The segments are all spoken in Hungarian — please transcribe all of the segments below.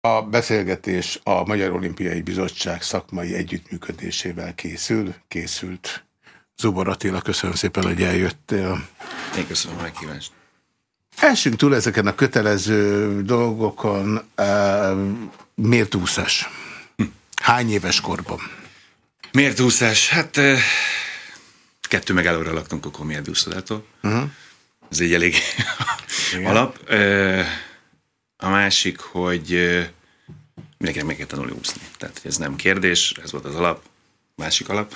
A beszélgetés a Magyar Olimpiai Bizottság szakmai együttműködésével készül, készült. Zubor Attila, köszönöm szépen, hogy eljöttél. Én köszönöm a meghívást. Elsünk túl ezeken a kötelező dolgokon. Uh, miért úszás? Hány éves korban? Miért úszás? Hát uh, kettő meg előre laktunk a miért úszodától. Uh -huh. Ez egy elég alap. Uh, a másik, hogy mindenkinek meg kell tanulni úszni. Tehát ez nem kérdés, ez volt az alap, másik alap.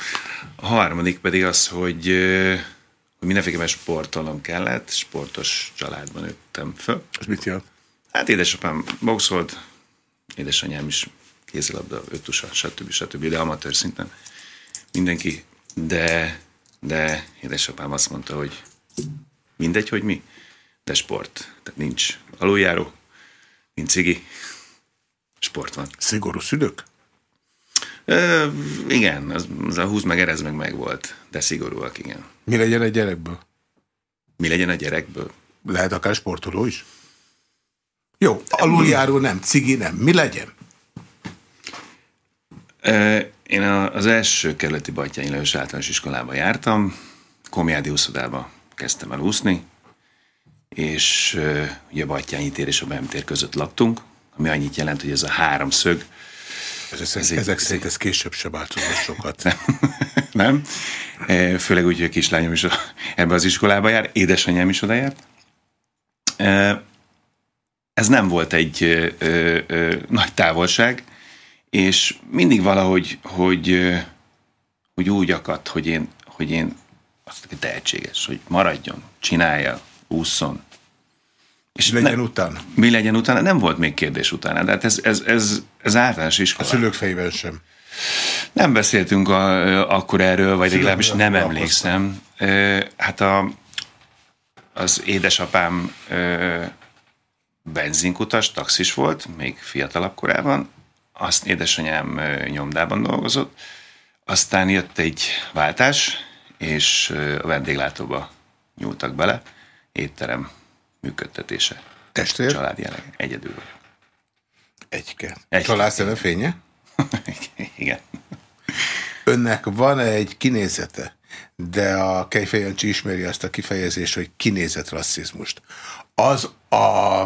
A harmadik pedig az, hogy hogy mindenféleképpen sportolnom kellett, sportos családban nőttem föl. Ez mit jelent? Hát édesapám boxolt, édesanyám is kézilabda, ötusa, stb. stb. De amatőr szinten mindenki. De, de édesapám azt mondta, hogy mindegy, hogy mi, de sport. Tehát nincs aluljáró, nincs cigi, sport van. Szigorú szülők? Ö, igen, az, az a húz meg, erez meg meg volt, de szigorúak, igen. Mi legyen egy gyerekből? Mi legyen a gyerekből? Lehet akár sportoló is? Jó, aluljáró nem, cigi nem. Mi legyen? Én az első kerületi Batyányi Lajos általános iskolába jártam, Komjádi úszodába kezdtem el úszni, és ugye Batyányi tér és a Bem tér között laktunk, ami annyit jelent, hogy ez a háromszög, ez, ez, ezek szerint ez később se változott sokat. Nem? nem? Főleg úgy, hogy a kislányom is ebbe az iskolába jár, édesanyám is oda járt. Ez nem volt egy ö, ö, ö, nagy távolság, és mindig valahogy, hogy, hogy úgy akadt, hogy én, hogy én azt hogy tehetséges, hogy maradjon, csinálja, ússzon, és legyen ne, utána? Mi legyen utána? Nem volt még kérdés utána, de hát ez, ez, ez, ez általános iskola. A szülők fejében sem. Nem beszéltünk a, akkor erről, vagy legalábbis nem emlékszem. Hát a, az édesapám benzinkutas, taxis volt, még fiatalabb korában, azt édesanyám nyomdában dolgozott, aztán jött egy váltás, és a vendéglátóba nyúltak bele, étterem működtetése. Testvér? Családi jelleg. Egyedül vagyok. Egyke. Egy Család szeme fénye? Igen. Önnek van egy kinézete, de a Kejfejancsi ismeri azt a kifejezést, hogy kinézet rasszizmust. Az a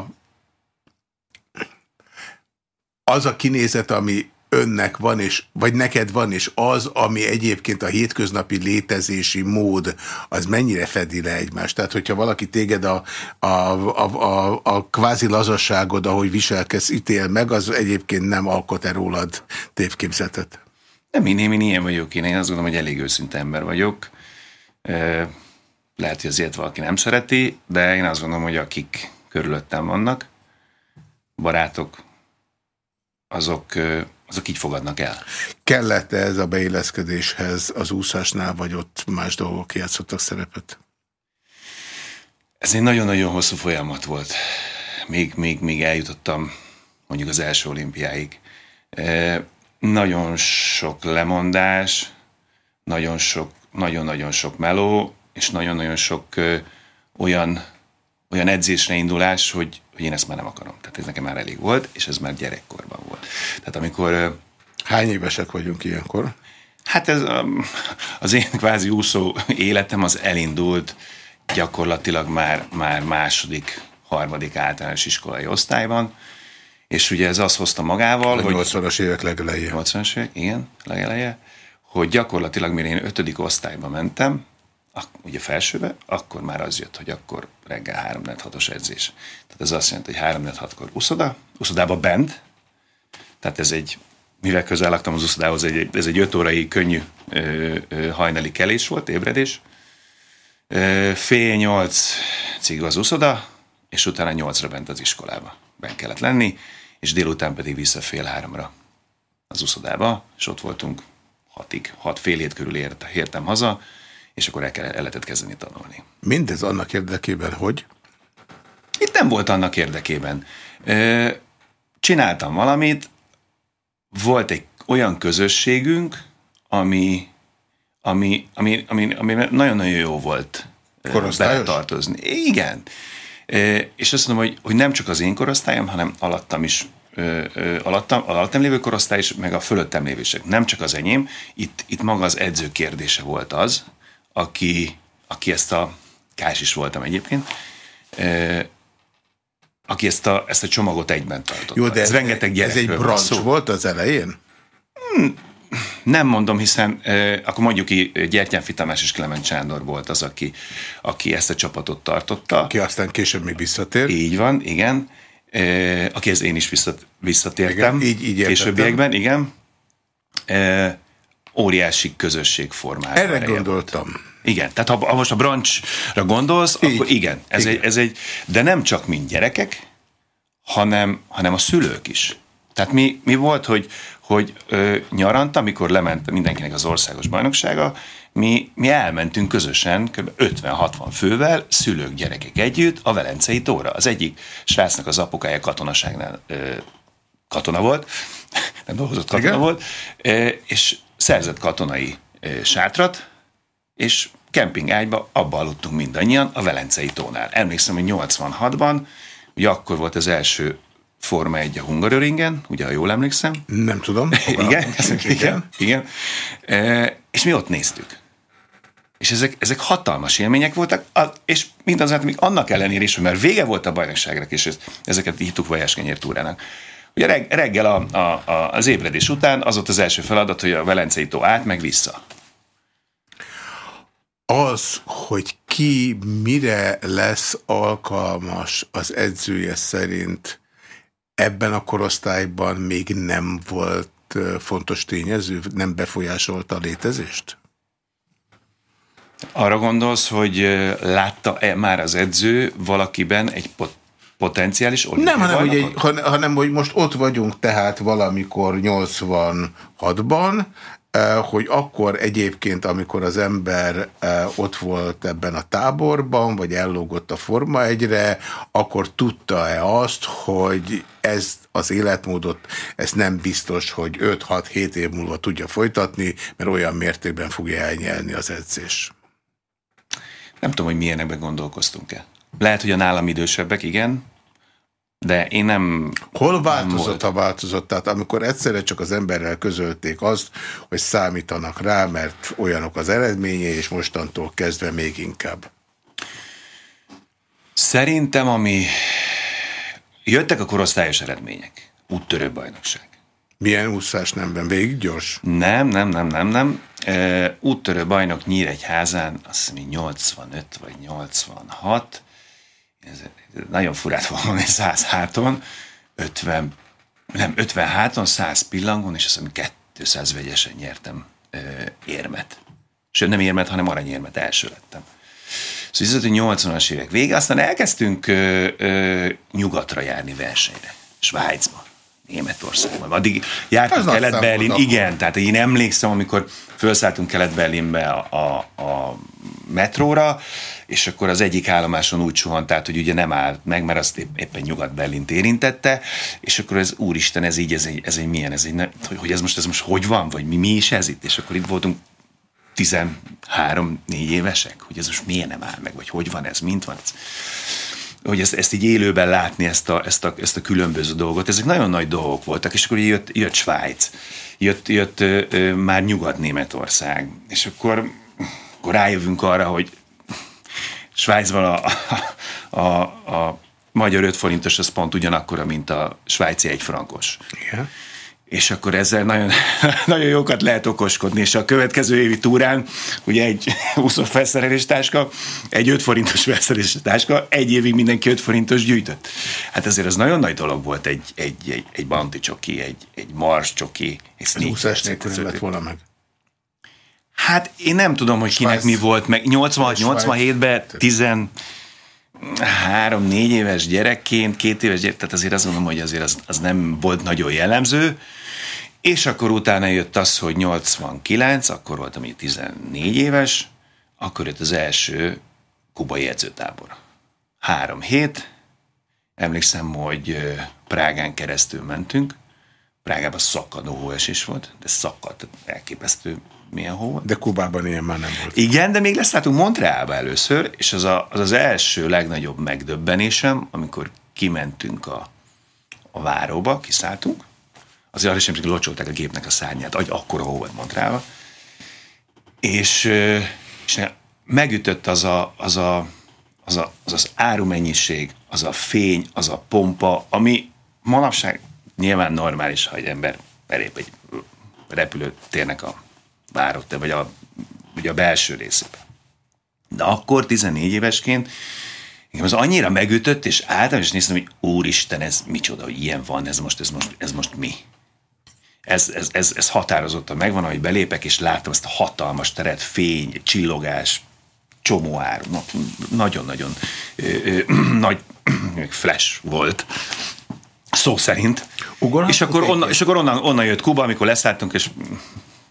az a kinézet, ami önnek van, és, vagy neked van, és az, ami egyébként a hétköznapi létezési mód, az mennyire fedi le egymást? Tehát, hogyha valaki téged a, a, a, a, a kvázi lazasságod, ahogy viselkedsz, ítél meg, az egyébként nem alkot-e rólad tévképzetet? Nem, én, én ilyen vagyok. Én, én azt gondolom, hogy elég őszinte ember vagyok. Lehet, hogy azért valaki nem szereti, de én azt gondolom, hogy akik körülöttem vannak, barátok, azok azok így fogadnak el. kellett -e ez a beilleszkedéshez az úszásnál, vagy ott más dolgok játszottak szerepet? Ez egy nagyon-nagyon hosszú folyamat volt. Még, még, még eljutottam mondjuk az első olimpiáig. E, nagyon sok lemondás, nagyon sok, nagyon-nagyon sok meló, és nagyon-nagyon sok ö, olyan, olyan edzésre indulás, hogy hogy én ezt már nem akarom. Tehát ez nekem már elég volt, és ez már gyerekkorban volt. Tehát amikor... Hány évesek vagyunk ilyenkor? Hát ez az én kvázi úszó életem az elindult gyakorlatilag már, már második, harmadik általános iskolai osztályban, és ugye ez azt hozta magával, a hogy... 80-as évek legeleje. 80-as évek, igen, legeleje, hogy gyakorlatilag mire én ötödik osztályba mentem, ugye felsőbe, akkor már az jött, hogy akkor reggel 3 6 edzés. Tehát ez azt jelenti, hogy 3 6 kor uszoda, uszodába bent, tehát ez egy, mivel közel laktam az uszodához, egy, ez egy 5 órai könnyű ö, ö, hajnali kelés volt, ébredés. Ö, fél nyolc cig az uszoda, és utána nyolcra bent az iskolába. Ben kellett lenni, és délután pedig vissza fél háromra az uszodába, és ott voltunk hatig, hat fél hét körül ért, értem haza, és akkor el, kell, el lehetett kezdeni tanulni. Mindez annak érdekében, hogy? Itt nem volt annak érdekében. Csináltam valamit, volt egy olyan közösségünk, ami, ami, ami, ami, ami nagyon-nagyon jó volt tartozni. Igen. És azt mondom, hogy, hogy nem csak az én korosztályom, hanem alattam is alattam, alattam lévő korosztály is, meg a fölöttem lévősek. Nem csak az enyém, itt, itt maga az edző kérdése volt az, aki, aki ezt a, Kás is voltam egyébként, aki ezt a, ezt a csomagot egyben tartotta. Jó, de ez, ez rengeteg Ez egy brancs volt az elején? Hmm, nem mondom, hiszen eh, akkor mondjuk ki Gyertyán Tamás és Clement Sándor volt az, aki, aki ezt a csapatot tartotta. Aki aztán később még visszatér. Így van, igen. Eh, akihez én is visszat, visszatértem. Igen, így, így Későbbiekben, igen. Eh, óriási közösség formája. Erre gondoltam. Volt. Igen, tehát ha, ha most a brancsra gondolsz, Így. akkor igen ez, igen. Egy, ez egy, de nem csak mind gyerekek, hanem, hanem a szülők is. Tehát mi, mi volt, hogy, hogy ö, nyaranta, amikor lement mindenkinek az országos bajnoksága, mi, mi elmentünk közösen, kb. 50-60 fővel, szülők, gyerekek együtt a Velencei tóra. Az egyik srácnak az apukája katonaságnál ö, katona volt, nem dolgozott katona Igen? volt, ö, és szerzett katonai sátrat, és kempingágyba abba aludtunk mindannyian a Velencei tónál. Emlékszem, hogy 86-ban, ugye akkor volt az első Forma 1 a Hungaroringen, ugye, ha jól emlékszem. Nem tudom. igen, igen, igen. E, és mi ott néztük. És ezek, ezek hatalmas élmények voltak, és mindazonáltal még annak ellenére is, mert vége volt a bajnokságnak, és ezeket hívtuk Vajáskenyér túrának. Ugye reggel a, a, a, az ébredés után az volt az első feladat, hogy a Velencei tó át, meg vissza. Az, hogy ki mire lesz alkalmas az edzője szerint, ebben a korosztályban még nem volt fontos tényező, nem befolyásolta a létezést? Arra gondolsz, hogy látta-e már az edző valakiben egy pot potenciális Nem, hanem hogy, egy, hanem hogy most ott vagyunk tehát valamikor 86-ban, Eh, hogy akkor egyébként, amikor az ember eh, ott volt ebben a táborban, vagy ellógott a Forma egyre, akkor tudta-e azt, hogy ez az életmódot, ez nem biztos, hogy 5-6-7 év múlva tudja folytatni, mert olyan mértékben fogja elnyelni az edzés. Nem tudom, hogy milyenekben gondolkoztunk-e. Lehet, hogy a nálam idősebbek, igen, de én nem... Hol változott, nem ha változott? Tehát amikor egyszerre csak az emberrel közölték azt, hogy számítanak rá, mert olyanok az eredménye, és mostantól kezdve még inkább. Szerintem, ami... Jöttek a korosztályos eredmények. Úttörő bajnokság. Milyen úszás nemben? Végig gyors? Nem, nem, nem, nem, nem. E, úttörő bajnok Nyíregyházán, azt hiszem 85 vagy 86, ez nagyon furát fog mondani, 100 háton, 50, nem, 50 háton, 100 pillangon, és azt hiszem 200 vegyesen nyertem ö, érmet. Sőt, nem érmet, hanem aranyérmet, első lettem. Szóval ez 80-as évek vége, aztán elkezdtünk ö, ö, nyugatra járni versenyre, Svájcba. Németországban. Addig jártunk Kelet-Berlin, igen, tehát én emlékszem, amikor felszálltunk Kelet-Berlinbe a, a, a metróra, és akkor az egyik állomáson úgy suhant tehát hogy ugye nem állt meg, mert azt épp, éppen Nyugat-Berlint érintette, és akkor ez úristen, ez így, ez egy, ez egy milyen, ez egy, hogy, hogy ez most, ez most hogy van, vagy mi, mi is ez itt, és akkor itt voltunk 13-4 évesek, hogy ez most miért nem áll meg, vagy hogy van ez, mint van ez? Hogy ezt, ezt így élőben látni, ezt a, ezt, a, ezt a különböző dolgot. Ezek nagyon nagy dolgok voltak, és akkor jött, jött Svájc, jött, jött ö, ö, már Nyugat-Németország, és akkor, akkor rájövünk arra, hogy Svájcban a, a, a, a magyar 5 forintos az pont ugyanakkora, mint a svájci 1 frankos. Igen és akkor ezzel nagyon, nagyon jókat lehet okoskodni, és a következő évi túrán ugye egy 20 felszerelés táska, egy 5 forintos felszerelés táska, egy évig mindenki 5 forintos gyűjtött. Hát azért az nagyon nagy dolog volt egy, egy, egy, egy banti csoki, egy, egy mars csoki, egy sneaker. 20 nélkül nem lett volna meg. Hát én nem tudom, hogy kinek mi volt, meg. 86-87-ben 10 három-négy éves gyerekként, két éves gyerek, tehát azért azt mondom, hogy azért az, az nem volt nagyon jellemző, és akkor utána jött az, hogy 89, akkor voltam így 14 éves, akkor jött az első kubai edzőtábor. Három hét, emlékszem, hogy Prágán keresztül mentünk, Prágában szakadó hóesés volt, de szakadt, elképesztő milyen hó. De Kubában ilyen már nem volt. Igen, de még leszálltunk Montrealba először, és az, a, az az első legnagyobb megdöbbenésem, amikor kimentünk a, a váróba, kiszálltunk, azért arra sem locsolták a gépnek a szárnyát, agy akkora hó volt Montrealba, és, és megütött az a, az, a, az, a, az az árumennyiség, az a fény, az a pompa, ami manapság nyilván normális, ha egy ember belép egy repülőtérnek a várott, vagy a, vagy a belső részébe. De akkor 14 évesként az annyira megütött, és álltam, és néztem, hogy úristen, ez micsoda, hogy ilyen van, ez most, ez most, ez most mi? Ez, ez, ez, ez határozottan megvan, ahogy belépek, és láttam ezt a hatalmas teret, fény, csillogás, csomó áru, nagyon-nagyon nagy flash volt, szó szerint. Ugorhat és akkor, onnan, és akkor onnan, onnan jött Kuba, amikor leszálltunk, és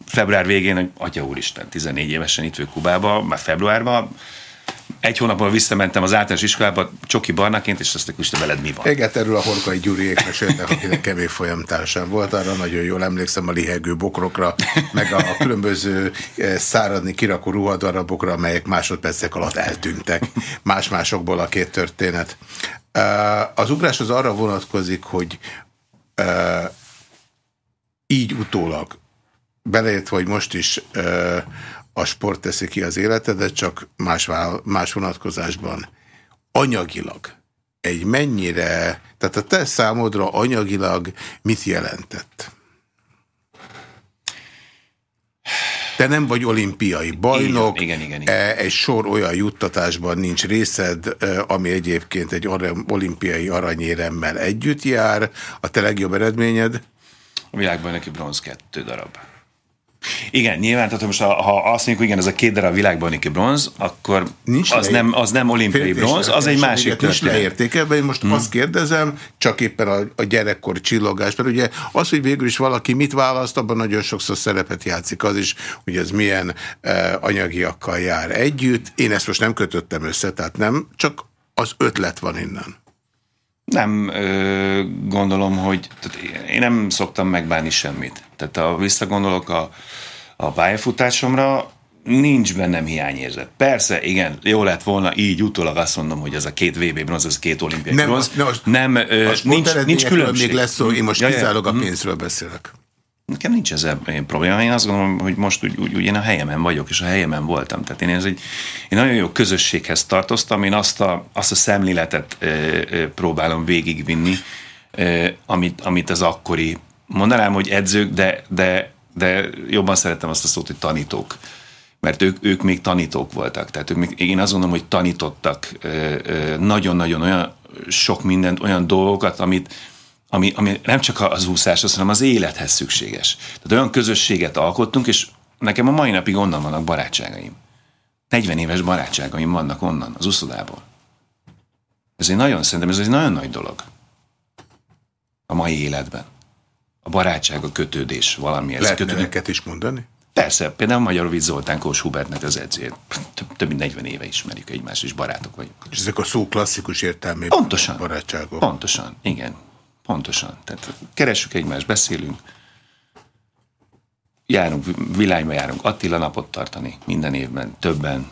február végén, hogy atya úristen, 14 évesen itt vagyok Kubába, már februárban, egy hónapban visszamentem az általános iskolába Csoki Barnaként, és azt hogy veled mi van? Igen, erről a Horkai Gyuriék meséltek, akinek kevés folyamtársam volt, arra nagyon jól emlékszem a lihegő bokrokra, meg a különböző eh, száradni kirakó ruhadarabokra, amelyek másodpercek alatt eltűntek. Más-másokból a két történet. Eh, az ugrás az arra vonatkozik, hogy eh, így utólag, beleért, hogy most is a sport teszi ki az életedet, csak más, más vonatkozásban. Anyagilag egy mennyire, tehát a te számodra anyagilag mit jelentett? Te nem vagy olimpiai bajnok, igen, igen, igen, igen. Egy sor olyan juttatásban nincs részed, e, ami egyébként egy olimpiai aranyéremmel együtt jár. A te legjobb eredményed? A világban neki bronz kettő darab. Igen, nyilván, tehát most ha, ha azt mondjuk, igen, ez a két darab világbajnoki bronz, akkor nincs az, nem, az nem olimpiai bronz, az egy másik történet. Nincs leértékelve, én most hmm. azt kérdezem, csak éppen a, a gyerekkor csillogás, mert ugye az, hogy végül is valaki mit választ, abban nagyon sokszor szerepet játszik az is, hogy ez milyen eh, anyagiakkal jár együtt. Én ezt most nem kötöttem össze, tehát nem, csak az ötlet van innen. Nem ö, gondolom, hogy tehát én nem szoktam megbánni semmit. Tehát ha visszagondolok a, a pályafutásomra, nincs bennem hiányérzet. Persze, igen, jó lett volna így utólag azt mondom, hogy ez a két VB bronz, ez a két olimpiai nem, bronz. Nem, nem ö, nincs, nincs különbség. még lesz szó, én most ja, kizárólag a mhm. pénzről beszélek. Nekem nincs ezzel probléma. Én azt gondolom, hogy most úgy, úgy, úgy én a helyemen vagyok, és a helyemen voltam. Tehát én, ez egy, én nagyon jó közösséghez tartoztam, én azt a, azt a szemléletet ö, ö, próbálom végigvinni, ö, amit, amit az akkori, mondanám, hogy edzők, de, de, de jobban szeretem azt a szót, hogy tanítók mert ők, ők még tanítók voltak. Tehát ők még, én azt gondolom, hogy tanítottak nagyon-nagyon olyan sok mindent, olyan dolgokat, amit, ami, ami nem csak az úszáshoz, hanem az élethez szükséges. Tehát olyan közösséget alkottunk, és nekem a mai napig onnan vannak barátságaim. 40 éves barátságaim vannak onnan, az úszodából. Ez egy nagyon, szerintem ez egy nagyon nagy dolog. A mai életben. A barátság, a kötődés valami. Lehet kötődés. is mondani? Persze, például Magyarovic Zoltán Kós Hubertnek az edzőjét. Több, több mint 40 éve ismerjük egymást, és barátok vagyunk. És ezek a szó klasszikus értelmében Pontosan. barátságok. Pontosan, igen. Pontosan. Tehát keressük egymást, beszélünk, járunk, világba járunk, Attila napot tartani minden évben, többen,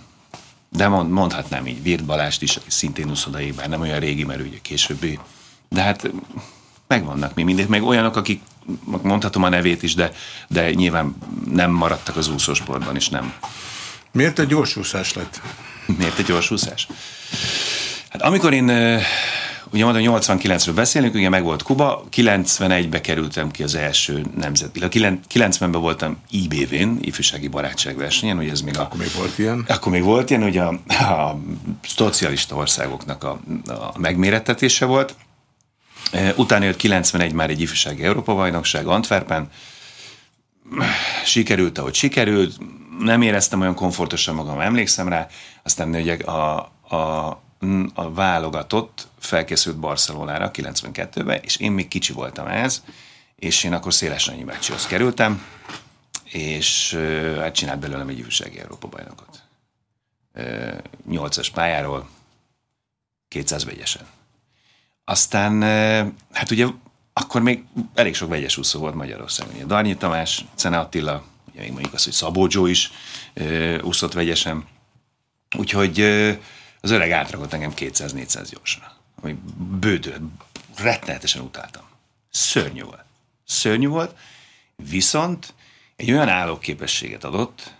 de mond, mondhatnám így Virt Balást is, aki szintén uszodai, bár nem olyan régi, mert ugye későbbi, de hát megvannak mi mindig, meg olyanok, akik mondhatom a nevét is, de, de nyilván nem maradtak az úszósportban, és nem. Miért egy gyorsúszás lett? Miért egy gyorsúszás? Hát amikor én ugye mondom, 89-ről beszélünk, ugye meg volt Kuba, 91-be kerültem ki az első nemzet. 90-ben voltam IBV-n, ifjúsági barátság versenyen, ugye ez még Akkor még volt ilyen? Akkor még volt ilyen, ugye a, a szocialista országoknak a, a megmérettetése volt. E, utána jött 91 már egy ifjúsági Európa-bajnokság Antwerpen, sikerült, ahogy sikerült, nem éreztem olyan komfortosan magam, emlékszem rá, aztán ugye a, a a válogatott felkészült Barcelonára 92-ben, és én még kicsi voltam ez, és én akkor Széles Nanyi bácsihoz kerültem, és hát csinált belőlem egy ifjúsági Európa bajnokot. 8-as pályáról, 200 vegyesen. Aztán, hát ugye akkor még elég sok vegyes úszó volt Magyarországon. Ugye Darnyi Tamás, Cene Attila, ugye még mondjuk az, hogy Szabó Joe is úszott vegyesen. Úgyhogy az öreg átrakott engem 200-400 gyorsra. Ami bődő, rettenetesen utáltam. Szörnyű volt. Szörnyű volt, viszont egy olyan állóképességet adott,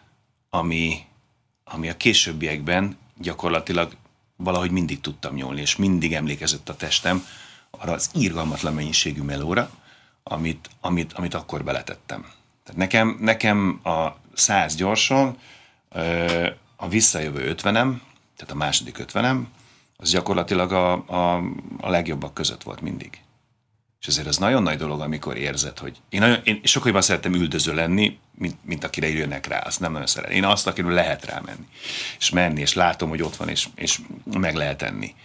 ami, ami a későbbiekben gyakorlatilag valahogy mindig tudtam nyúlni, és mindig emlékezett a testem arra az írgalmatlan mennyiségű melóra, amit, amit, amit akkor beletettem. Tehát nekem, nekem a száz gyorsan, a visszajövő ötvenem, tehát a második ötvenem, az gyakorlatilag a, a, a legjobbak között volt mindig. És ezért az nagyon nagy dolog, amikor érzed, hogy én, nagyon, én sokkal jobban szeretem üldöző lenni, mint, mint akire jönnek rá, azt nem nagyon szeretem. Én azt, akiről lehet rámenni, és menni, és látom, hogy ott van, és, és meg lehet enni.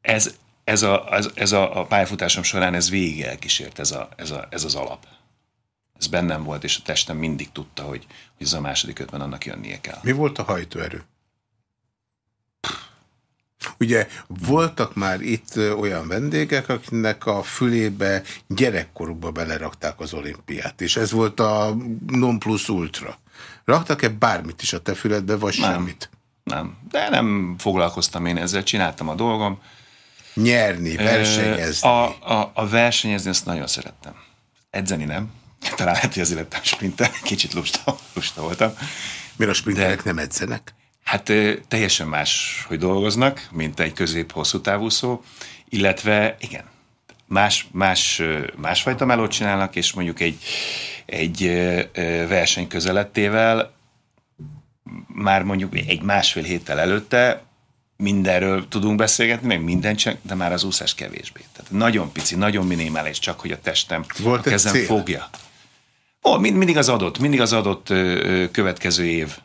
Ez, ez, a, ez, ez a, a pályafutásom során ez végig elkísért, ez, a, ez, a, ez az alap. Ez bennem volt, és a testem mindig tudta, hogy, hogy ez a második ötven annak jönnie kell. Mi volt a hajtóerő? Ugye voltak már itt olyan vendégek, akiknek a fülébe gyerekkorukba belerakták az olimpiát, és ez volt a non plus ultra. Raktak-e bármit is a te füledbe, vagy nem, semmit? Nem, de nem foglalkoztam én ezzel, csináltam a dolgom. Nyerni, versenyezni. A, a, a versenyezni ezt nagyon szerettem. Edzeni nem. Talán lehet, hogy azért lettem sprinter, kicsit lusta, lusta voltam. Miért a sprinterek de... nem edzenek? Hát teljesen más, hogy dolgoznak, mint egy közép-hosszú távúszó, illetve igen, más, más, másfajta melót csinálnak, és mondjuk egy, egy verseny közelettével már mondjuk egy másfél héttel előtte mindenről tudunk beszélgetni, meg minden csak, de már az úszás kevésbé. Tehát nagyon pici, nagyon minimális, csak hogy a testem, Volt a kezem fogja. Ó, mind, mindig az adott, mindig az adott ö, következő év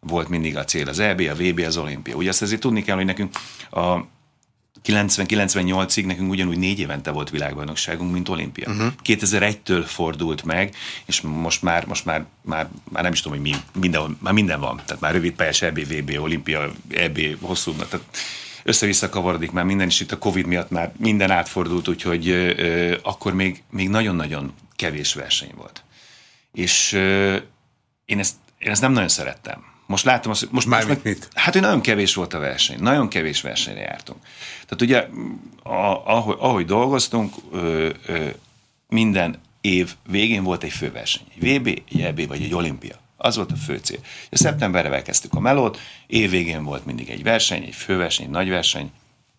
volt mindig a cél, az EB, a VB, az olimpia. Ugye azt ezért tudni kell, hogy nekünk a 90-98-ig nekünk ugyanúgy négy évente volt világbajnokságunk, mint olimpia. Uh-huh. 2001-től fordult meg, és most már, most már, már, már nem is tudom, hogy mi, minden, már minden van. Tehát már rövid pályás EB, VB, olimpia, EB, hosszú, tehát össze-vissza kavarodik már minden, és itt a Covid miatt már minden átfordult, úgyhogy ö, ö, akkor még, még nagyon-nagyon kevés verseny volt. És ö, én, ezt, én ezt nem nagyon szerettem most látom azt, hogy most, Már most mit? Hát, hogy nagyon kevés volt a verseny. Nagyon kevés versenyre jártunk. Tehát ugye, a, ahogy, ahogy dolgoztunk, ö, ö, minden év végén volt egy főverseny. Egy VB, egy EB vagy egy olimpia. Az volt a fő cél. A szeptemberre kezdtük a melót, év végén volt mindig egy verseny, egy főverseny, egy nagy verseny,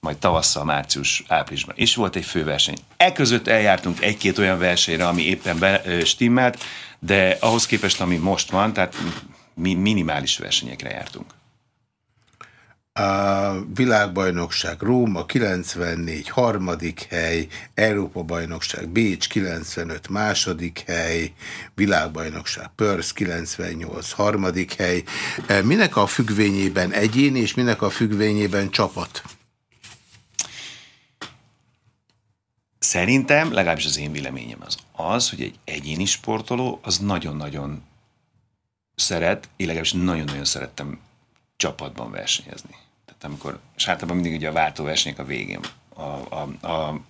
majd tavasszal, március, áprilisban is volt egy főverseny. E között eljártunk egy-két olyan versenyre, ami éppen be, stimmelt, de ahhoz képest, ami most van, tehát mi minimális versenyekre jártunk. A világbajnokság Róma 94 harmadik hely, Európa bajnokság Bécs 95 második hely, világbajnokság Perth 98 harmadik hely. E, minek a függvényében egyén és minek a függvényében csapat? Szerintem, legalábbis az én véleményem az az, hogy egy egyéni sportoló az nagyon-nagyon szeret, én legalábbis nagyon-nagyon szerettem csapatban versenyezni. Tehát amikor, és általában mindig ugye a váltóversenyek a végén, a, a, a,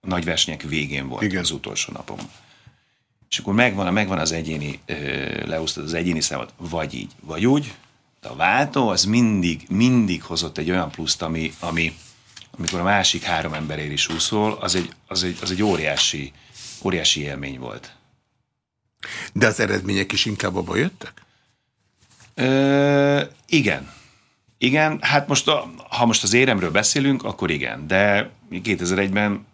nagy versenyek végén volt Igen. az utolsó napom. És akkor megvan, megvan az egyéni, leúsztad az egyéni számot, vagy így, vagy úgy, de a váltó az mindig, mindig hozott egy olyan pluszt, ami, ami amikor a másik három emberér is úszol, az egy, az egy, az egy óriási, óriási élmény volt. De az eredmények is inkább abba jöttek? Ö, igen. Igen, hát most, a, ha most az éremről beszélünk, akkor igen, de 2001-ben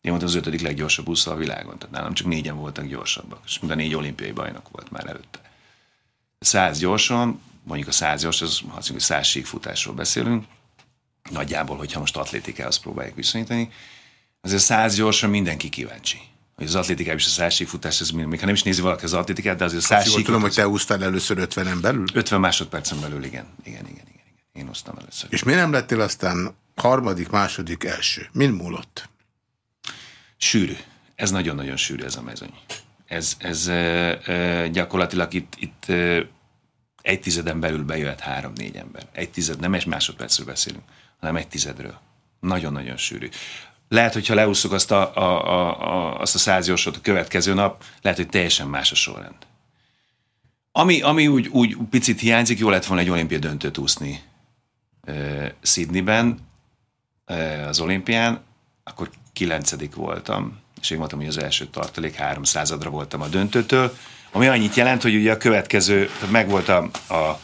én voltam az ötödik leggyorsabb úszó a világon, tehát nálam csak négyen voltak gyorsabbak, és mind a négy olimpiai bajnok volt már előtte. Száz gyorsan, mondjuk a száz gyors, az, ha mondjuk száz síkfutásról beszélünk, nagyjából, hogyha most atlétikához próbáljuk viszonyítani, azért száz gyorsan mindenki kíváncsi hogy az atlétikában is a százsíkfutás, ez még ha nem is nézi valaki az atlétikát, de azért a százsíkfutás... tudom, hogy te úsztál először 50-en belül? 50 másodpercen belül, igen. Igen, igen, igen. Én úsztam először. És miért nem lettél aztán harmadik, második, első? Min múlott? Sűrű. Ez nagyon-nagyon sűrű ez a mezőny. Ez, ez e, e, gyakorlatilag itt, itt e, egy tizeden belül bejöhet három-négy ember. Egy tized, nem egy másodpercről beszélünk, hanem egy tizedről. Nagyon-nagyon sűrű. Lehet, hogyha leúszok azt a, a, a, a, azt a százjósot a következő nap, lehet, hogy teljesen más a sorrend. Ami, ami úgy, úgy picit hiányzik, jó lett volna egy olimpia döntőt úszni uh, Sydneyben, uh, az olimpián, akkor kilencedik voltam, és én voltam hogy az első tartalék, három századra voltam a döntőtől, ami annyit jelent, hogy ugye a következő, tehát megvolt a, a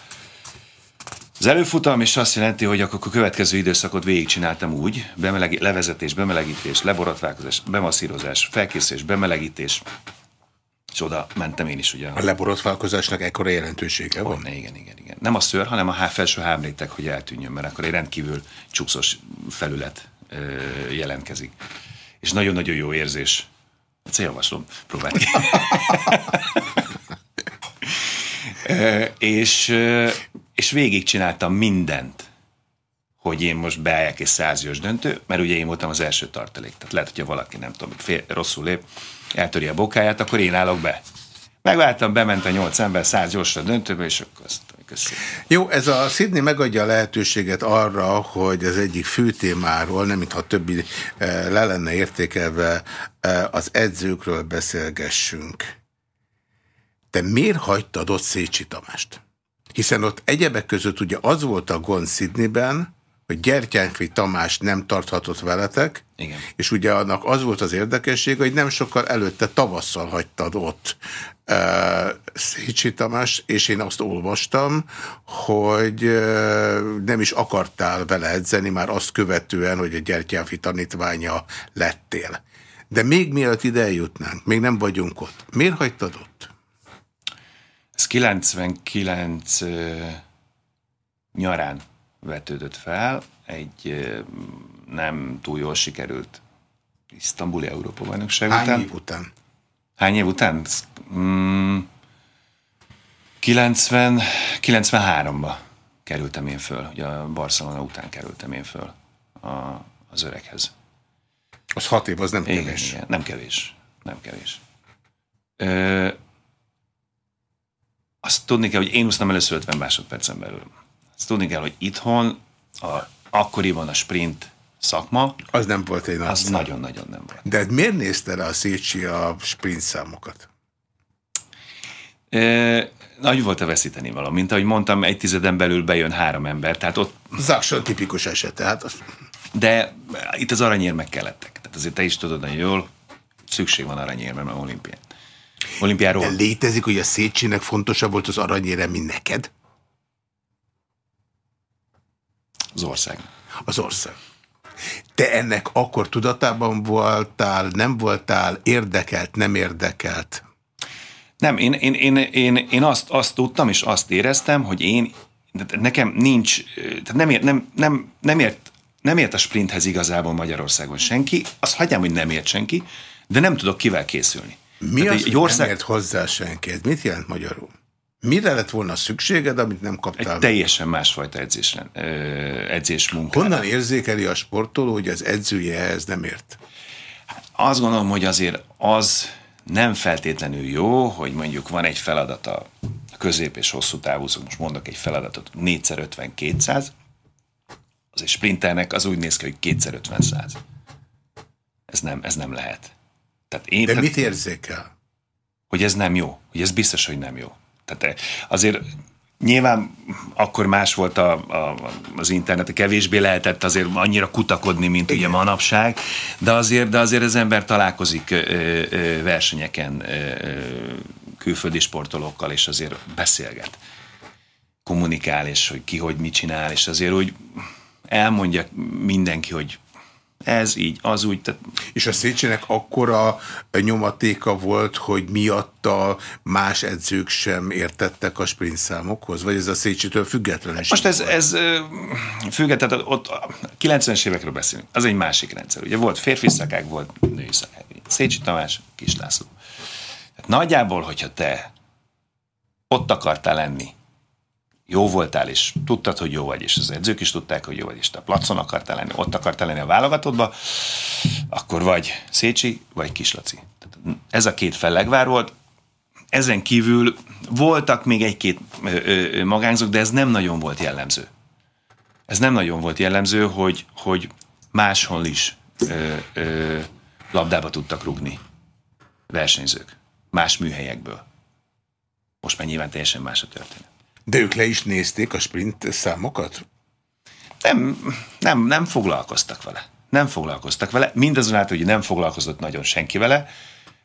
az előfutam, és azt jelenti, hogy akkor a következő időszakot végigcsináltam úgy, bemeleg, levezetés, bemelegítés, leborotválkozás, bemasszírozás, felkészülés, bemelegítés, és oda mentem én is ugye. A leborotválkozásnak ekkora jelentősége van? Ne, igen, igen, igen. Nem a szőr, hanem a felső hámrétek, hogy eltűnjön, mert akkor egy rendkívül csúszos felület ö, jelentkezik. És nagyon-nagyon jó érzés. Ezt javaslom, próbálj ki. és, és végigcsináltam mindent, hogy én most beálljak egy százjós döntő, mert ugye én voltam az első tartalék. Tehát lehet, hogyha valaki nem tudom, fél, rosszul lép, eltöri a bokáját, akkor én állok be. Megváltam, bement a nyolc ember száz gyorsra döntőbe, és akkor azt Köszönöm. Jó, ez a Sydney megadja a lehetőséget arra, hogy az egyik fő témáról, nem mintha többi eh, le lenne értékelve, eh, az edzőkről beszélgessünk. Te miért hagytad ott Szécsi Tamást? Hiszen ott egyebek között ugye az volt a gond Sydneyben, hogy Gyertyánfi Tamás nem tarthatott veletek, Igen. és ugye annak az volt az érdekesség, hogy nem sokkal előtte tavasszal hagytad ott uh, Szécsi Tamás, és én azt olvastam, hogy uh, nem is akartál vele edzeni, már azt követően, hogy a Gyertyánfi tanítványa lettél. De még mielőtt ide eljutnánk, még nem vagyunk ott. Miért hagytad ott? Ez 99 uh, nyarán vetődött fel, egy nem túl jól sikerült isztambuli Európa bajnokság Hány után. év után? Hány év után? Mm, 90, 93-ba kerültem én föl, ugye a Barcelona után kerültem én föl a, az öreghez. Az hat év, az nem igen, kevés. Igen, nem kevés. Nem kevés. Ö, azt tudni kell, hogy én úsztam először 50 másodpercen belül. Azt tudni kell, hogy itthon a, akkoriban a sprint szakma, az nem volt egy Az nagyon-nagyon nem volt. De miért nézte rá a Szécsi a sprint számokat? E, nagy volt a veszíteni való. Mint ahogy mondtam, egy tizeden belül bejön három ember. Tehát ott... Zakson tipikus eset. Tehát az... De itt az aranyérmek kellettek. Tehát azért te is tudod nagyon jól, szükség van aranyérmem a olimpián. Olimpiáról. De létezik, hogy a Szécsinek fontosabb volt az aranyérem, mint neked? Az ország. Az ország. Te ennek akkor tudatában voltál, nem voltál, érdekelt, nem érdekelt? Nem, én, én, én, én, én azt, azt tudtam, és azt éreztem, hogy én, nekem nincs, tehát nem, ért, nem, nem, nem, ért, nem ért a sprinthez igazából Magyarországon senki, azt hagyjám, hogy nem ért senki, de nem tudok kivel készülni. Mi tehát az, egy ország... nem ért hozzá senki? mit jelent magyarul? Mire lett volna szükséged, amit nem kaptál? Egy teljesen másfajta edzésre, edzés munkára. Honnan érzékeli a sportoló, hogy az edzője ehhez nem ért? Azt gondolom, hogy azért az nem feltétlenül jó, hogy mondjuk van egy feladat a közép és hosszú távúszók, most mondok egy feladatot, 4x50-200, az egy sprinternek az úgy néz ki, hogy 2x50-100. Ez nem, ez nem lehet. Tehát én, De tehát, mit érzékel? Hogy ez nem jó. Hogy ez biztos, hogy nem jó. Tehát eh, azért Nyilván akkor más volt a, a, az internet, kevésbé lehetett azért annyira kutakodni, mint Igen. ugye manapság, de azért, de azért az ember találkozik ö, ö, versenyeken ö, külföldi sportolókkal, és azért beszélget, kommunikál, és hogy ki hogy mit csinál, és azért úgy elmondja mindenki, hogy ez így, az úgy. Tehát... És a Széchennek akkora nyomatéka volt, hogy miatta más edzők sem értettek a sprint számokhoz? Vagy ez a Szécsitől független? Most ez, ez független, ott 90-es évekről beszélünk. Az egy másik rendszer. Ugye volt férfi szakák, volt női szakák. Szécsi Tamás, Kis László. Tehát nagyjából, hogyha te ott akartál lenni, jó voltál, és tudtad, hogy jó vagy, és az edzők is tudták, hogy jó vagy, és te a placon akartál lenni, ott akartál lenni a válogatottba, akkor vagy Szécsi, vagy Kislaci. Tehát ez a két fellegvár volt. Ezen kívül voltak még egy-két magánzók, de ez nem nagyon volt jellemző. Ez nem nagyon volt jellemző, hogy, hogy máshol is ö, ö, labdába tudtak rugni versenyzők, más műhelyekből. Most már nyilván teljesen más a történet. De ők le is nézték a sprint számokat? Nem, nem, nem foglalkoztak vele. Nem foglalkoztak vele. Mindazonáltal, hogy nem foglalkozott nagyon senki vele,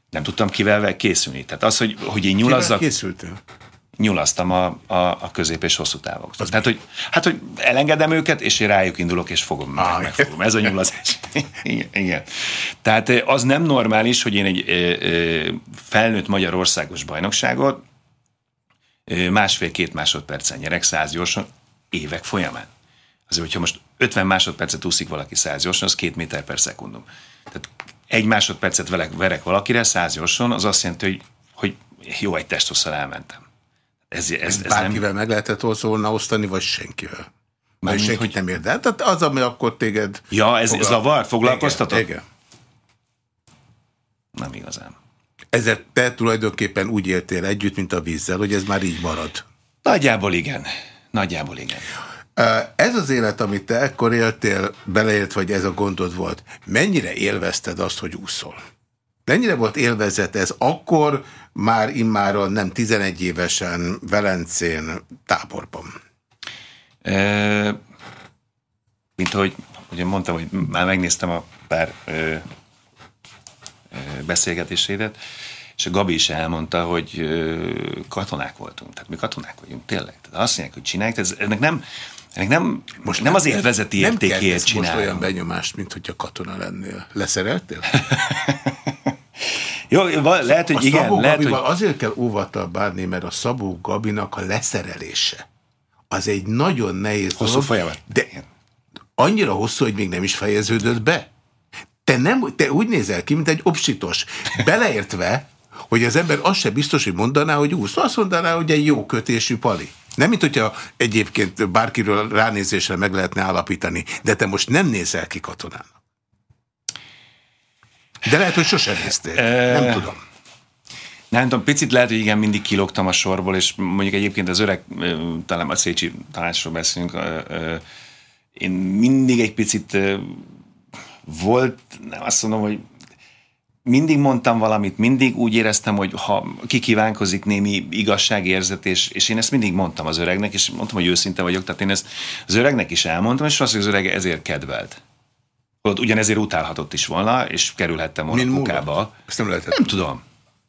nem tudtam kivel készülni. Tehát az, hogy, hogy én nyulazzak... Kivel készültél? nyulasztam a, a, a közép és hosszú távok. Az Tehát, hogy, hát, hogy elengedem őket, és én rájuk indulok, és fogom, ah, meg, megfogom. Ez a nyulazás. igen, igen. Tehát az nem normális, hogy én egy ö, felnőtt Magyarországos bajnokságot másfél-két másodpercen nyerek száz gyorsan évek folyamán. Azért, hogyha most 50 másodpercet úszik valaki száz gyorsan, az két méter per szekundum. Tehát egy másodpercet velek, verek valakire száz gyorsan, az azt jelenti, hogy, hogy jó, egy testhosszal elmentem. Ez, ez, ez bárkivel nem... meg lehetett volna osztani, vagy senkivel? Mert senkit hogy... nem érdel. Tehát az, ami akkor téged... Ja, ez, ez zavar? Foglalkoztatott? Igen, igen. Nem igazán. Ezzel te tulajdonképpen úgy éltél együtt, mint a vízzel, hogy ez már így marad? Nagyjából igen. Nagyjából igen. Ez az élet, amit te ekkor éltél, beleélt, vagy ez a gondod volt, mennyire élvezted azt, hogy úszol? Mennyire volt élvezet ez akkor, már immáron nem 11 évesen Velencén táborban? E, mint ahogy ugye mondtam, hogy már megnéztem a pár ö, beszélgetésédet, és a Gabi is elmondta, hogy katonák voltunk. Tehát mi katonák vagyunk, tényleg. Tehát azt mondják, hogy csinálják, ez, ennek nem, ennek nem, most nem az élvezeti értékéért csinálják. most olyan benyomást, mint hogyha katona lennél. Leszereltél? Jó, lehet, hogy a igen. Szabó lehet, hogy... azért kell óvattal bánni, mert a Szabó Gabinak a leszerelése az egy nagyon nehéz Hosszú dolog, folyamat. De annyira hosszú, hogy még nem is fejeződött be. Te, nem, te úgy nézel ki, mint egy obsitos. Beleértve, hogy az ember azt se biztos, hogy mondaná, hogy úsz. Azt mondaná, hogy egy jó kötésű pali. Nem, mint hogyha egyébként bárkiről ránézésre meg lehetne állapítani, de te most nem nézel ki katonának. De lehet, hogy sosem néztél. Nem tudom. Nem tudom, picit lehet, hogy igen, mindig kilogtam a sorból, és mondjuk egyébként az öreg, talán a Szécsi tanácsról beszélünk, én mindig egy picit volt, nem azt mondom, hogy mindig mondtam valamit, mindig úgy éreztem, hogy ha kikívánkozik némi igazságérzet, és, és én ezt mindig mondtam az öregnek, és mondtam, hogy őszinte vagyok, tehát én ezt az öregnek is elmondtam, és azt, hogy az öreg ezért kedvelt. Ott ugyanezért utálhatott is volna, és kerülhettem volna Min kukába. Ezt nem lehetett. Nem tudom.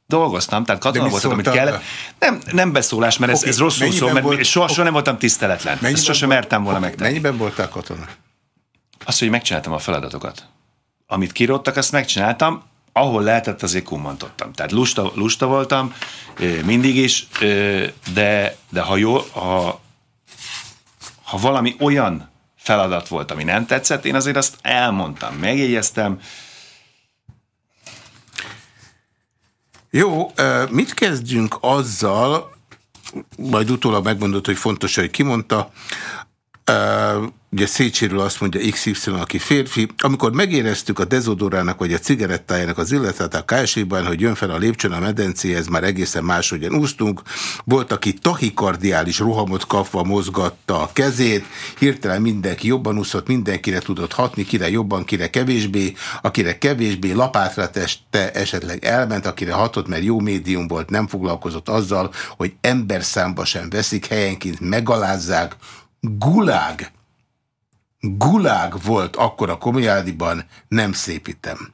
Dolgoztam, tehát katona voltam, amit kell. Nem, nem beszólás, mert okay. ez, ez rosszul szól, mert volt, soha, soha nem voltam tiszteletlen. Mennyiben Ezt sosem mertem volna okay. megtenni. Mennyiben voltál katona? Azt, hogy megcsináltam a feladatokat. Amit kiróttak, azt megcsináltam, ahol lehetett, azért kummantottam. Tehát lusta, lusta voltam, mindig is, de, de ha jó, ha, ha valami olyan feladat volt, ami nem tetszett, én azért azt elmondtam, megjegyeztem. Jó, mit kezdjünk azzal, majd utólag megmondott, hogy fontos, hogy kimondta, ugye Szécséről azt mondja XY, aki férfi, amikor megéreztük a dezodorának vagy a cigarettájának az illetett a KSI-ban, hogy jön fel a lépcsőn a medencéhez, már egészen máshogyan úsztunk, volt, aki tahikardiális rohamot kapva mozgatta a kezét, hirtelen mindenki jobban úszott, mindenkire tudott hatni, kire jobban, kire kevésbé, akire kevésbé lapátra teste esetleg elment, akire hatott, mert jó médium volt, nem foglalkozott azzal, hogy ember számba sem veszik, helyenként megalázzák, gulág gulág volt akkor a komiádiban, nem szépítem.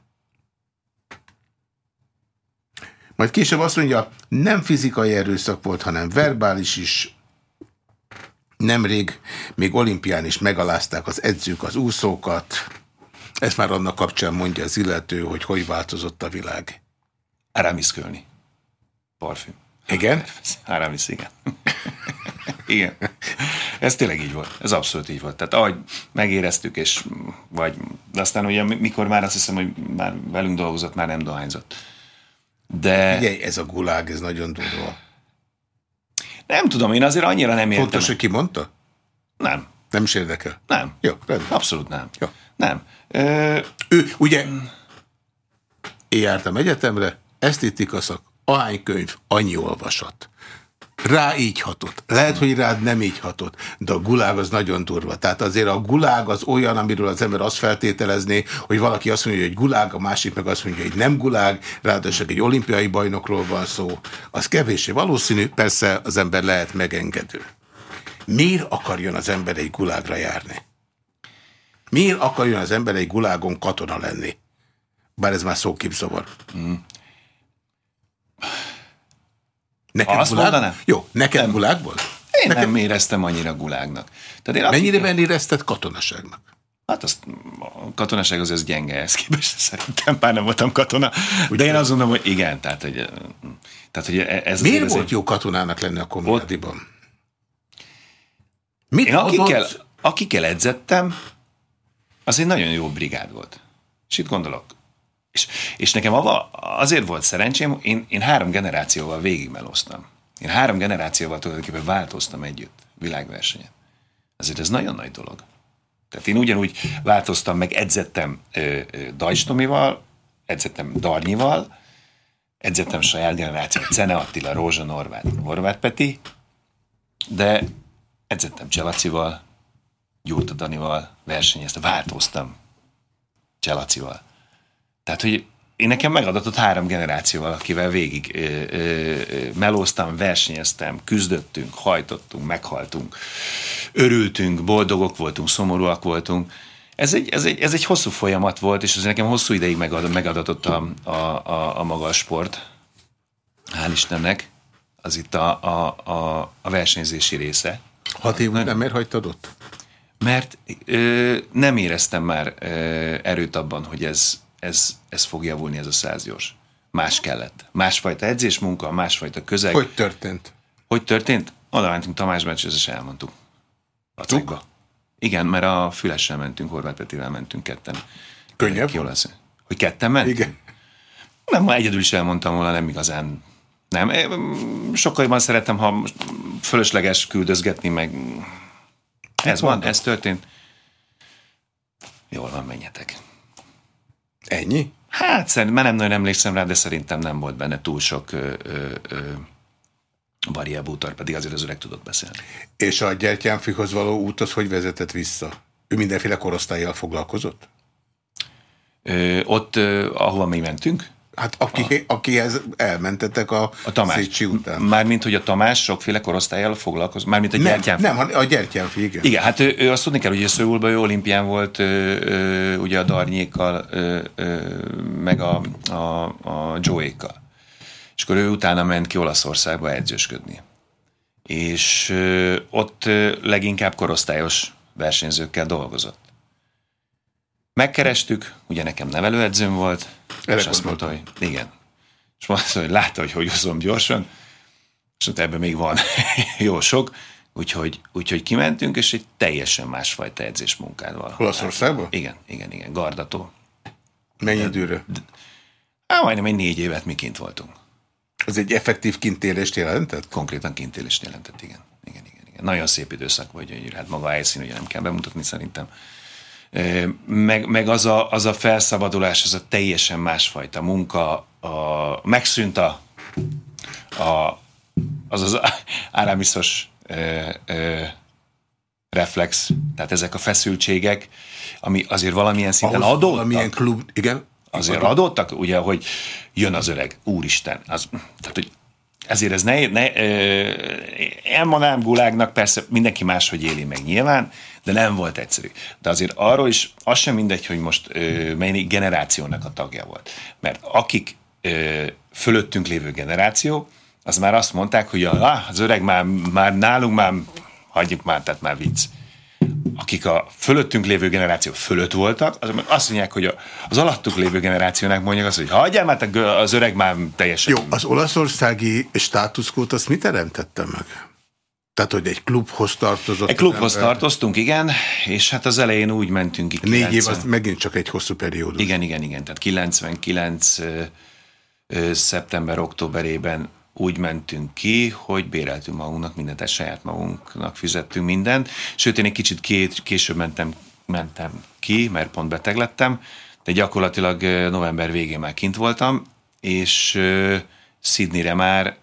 Majd később azt mondja, nem fizikai erőszak volt, hanem verbális is. Nemrég még olimpián is megalázták az edzők az úszókat. Ezt már annak kapcsán mondja az illető, hogy hogy változott a világ. Aramis Kölni. Parfüm. Igen? Aramis, igen. Igen. Ez tényleg így volt. Ez abszolút így volt. Tehát ahogy megéreztük, és vagy, de aztán ugye mikor már azt hiszem, hogy már velünk dolgozott, már nem dohányzott. De... Ugye, ez a gulág, ez nagyon durva. Nem tudom, én azért annyira nem értem. Fontos, hogy ki mondta? Nem. Nem is érdekel? Nem. Jó, rendben. Abszolút nem. Jó. Nem. Ö... Ő, ugye, én jártam egyetemre, esztétika szak, ahány könyv, annyi olvasat. Rá így hatott. Lehet, hogy rád nem így hatott, de a gulág az nagyon durva. Tehát azért a gulág az olyan, amiről az ember azt feltételezné, hogy valaki azt mondja, hogy gulág, a másik meg azt mondja, hogy nem gulág, ráadásul egy olimpiai bajnokról van szó. Az kevéssé valószínű, persze az ember lehet megengedő. Miért akarjon az ember egy gulágra járni? Miért akarjon az ember egy gulágon katona lenni? Bár ez már szóképzavar. Mm. Neked Azt gulág? mondanám? Jó, neked Nem. gulág volt? Én Neked- nem éreztem annyira gulágnak. Tehát én akik- Mennyire érezted katonaságnak? Hát azt a katonaság az ez gyenge ez képest, szerintem már nem voltam katona. De én azt mondom, hogy igen, tehát hogy, tehát, hogy ez Miért volt egy- jó katonának lenni a komjádiban? Mit Én akikkel, akikkel edzettem, az egy nagyon jó brigád volt. És itt gondolok. És, és nekem ava, azért volt szerencsém, én, én három generációval végigmelóztam. Én három generációval tulajdonképpen változtam együtt világversenyen. Azért ez nagyon nagy dolog. Tehát én ugyanúgy változtam meg, edzettem ö, ö, Dajcs Tomival, edzettem Darnyival, edzettem saját generációt, Cene Attila, Rózsa Norvát, Horváth Peti, de edzettem Cselacival, Gyurta Danival, versenyeztem, változtam Cselacival. Tehát, hogy én nekem megadatott három generációval, akivel végig ö, ö, melóztam, versenyeztem, küzdöttünk, hajtottunk, meghaltunk, örültünk, boldogok voltunk, szomorúak voltunk. Ez egy, ez egy, ez egy hosszú folyamat volt, és ez nekem hosszú ideig megad, megadatott a, a, a, a maga a sport. Hál' Istennek. Az itt a, a, a, a versenyzési része. Hat év után miért hagytad ott? Mert ö, nem éreztem már ö, erőt abban, hogy ez, ez, ez fog javulni, ez a százgyors. Más kellett. Másfajta edzésmunka, másfajta közeg. Hogy történt? hogy történt? Oda mentünk Tamás bácsihoz, és elmondtuk. Pacekba. Igen, mert a Fülessel mentünk, Horváth Petivel mentünk ketten. Könnyebb? Ki olasz? Hogy ketten mentünk? Igen. Nem, ma egyedül is elmondtam volna, nem igazán. Nem, Én, sokkal jobban szeretem, ha fölösleges küldözgetni, meg ez van, mondom. ez történt. Jól van, menjetek. Ennyi? Hát szerintem, már nem nagyon emlékszem rá, de szerintem nem volt benne túl sok ö, ö, ö, Baria bútor, pedig azért az öreg tudott beszélni. És a gyertyánfihoz való út az hogy vezetett vissza? Ő mindenféle korosztályjal foglalkozott? Ö, ott, ö, ahova mi mentünk, Hát aki, akihez elmentetek a, a Tamás. Szécsi után. Mármint, hogy a Tamás sokféle korosztályjal foglalkozott, mármint a Nem, gyertyán. nem, a gyertyánfi, igen. Igen, hát ő, ő azt tudni kell, hogy a Szöulban ő olimpián volt, ö, ö, ugye a Darnyékkal, ö, ö, meg a, a, a Joe-ékkal. És akkor ő utána ment ki Olaszországba edzősködni. És ö, ott leginkább korosztályos versenyzőkkel dolgozott. Megkerestük, ugye nekem nevelőedzőm volt, Erre és azt mondta, hogy igen. És mondta, hogy látta, hogy hogy hozom gyorsan, és ott ebben még van jó sok, úgyhogy, úgyhogy kimentünk, és egy teljesen másfajta edzésmunkával. Olaszországba? Igen, igen, igen, Gardató. Mennyi időre? Hát majdnem egy négy évet mi kint voltunk. Az egy effektív kintélést jelentett? Konkrétan kintélést jelentett, igen. Igen, igen, igen. Nagyon szép időszak vagy, gyönyörű. Hát maga a helyszín ugye nem kell bemutatni szerintem. Meg, meg az, a, az a felszabadulás, az a teljesen másfajta munka, a, megszűnt a, a, az az árámiszos ö, ö, reflex, tehát ezek a feszültségek, ami azért valamilyen szinten Ahhoz adódtak. Valamilyen klub, igen? azért adottak, ugye, hogy jön az öreg, úristen, az, tehát, hogy ezért ez ne, ne ö, elmondanám gulágnak, persze mindenki máshogy éli meg nyilván, de nem volt egyszerű. De azért arról is, az sem mindegy, hogy most ö, melyik generációnak a tagja volt. Mert akik ö, fölöttünk lévő generáció, az már azt mondták, hogy a, ah, az öreg már, már nálunk már, hagyjuk már, tehát már vicc akik a fölöttünk lévő generáció fölött voltak, meg azt mondják, hogy az alattuk lévő generációnak mondják azt, hogy hagyjál már, az öreg már teljesen... Jó, az olaszországi státuszkót azt mit teremtette meg? Tehát, hogy egy klubhoz tartozott. Egy klubhoz ember. tartoztunk, igen, és hát az elején úgy mentünk ki. Négy év 90 az megint csak egy hosszú periódus. Igen, igen, igen. Tehát 99 ö, ö, szeptember-októberében úgy mentünk ki, hogy béreltünk magunknak mindent, saját magunknak fizettünk mindent. Sőt, én egy kicsit két, később mentem, mentem ki, mert pont beteg lettem, de gyakorlatilag november végén már kint voltam, és ö, Sydneyre már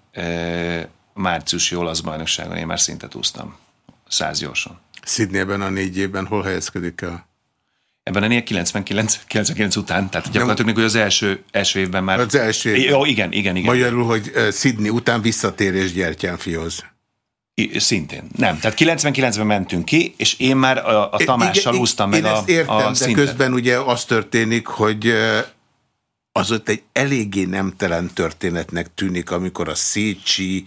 márciusi olasz bajnokságon én már szintet úsztam. Száz gyorsan. Sydneyben a négy évben hol helyezkedik el? Ebben ennél 99, 99 után, tehát gyakorlatilag hogy az első, első évben már... Az első évben. Jó, igen, igen, igen. Magyarul, hogy Sydney után visszatérés gyertyánfihoz. Szintén. Nem. Tehát 99-ben mentünk ki, és én már a, a Tamással úsztam meg én a, értem, a szintet. de közben ugye az történik, hogy az ott egy eléggé nemtelen történetnek tűnik, amikor a Szécsi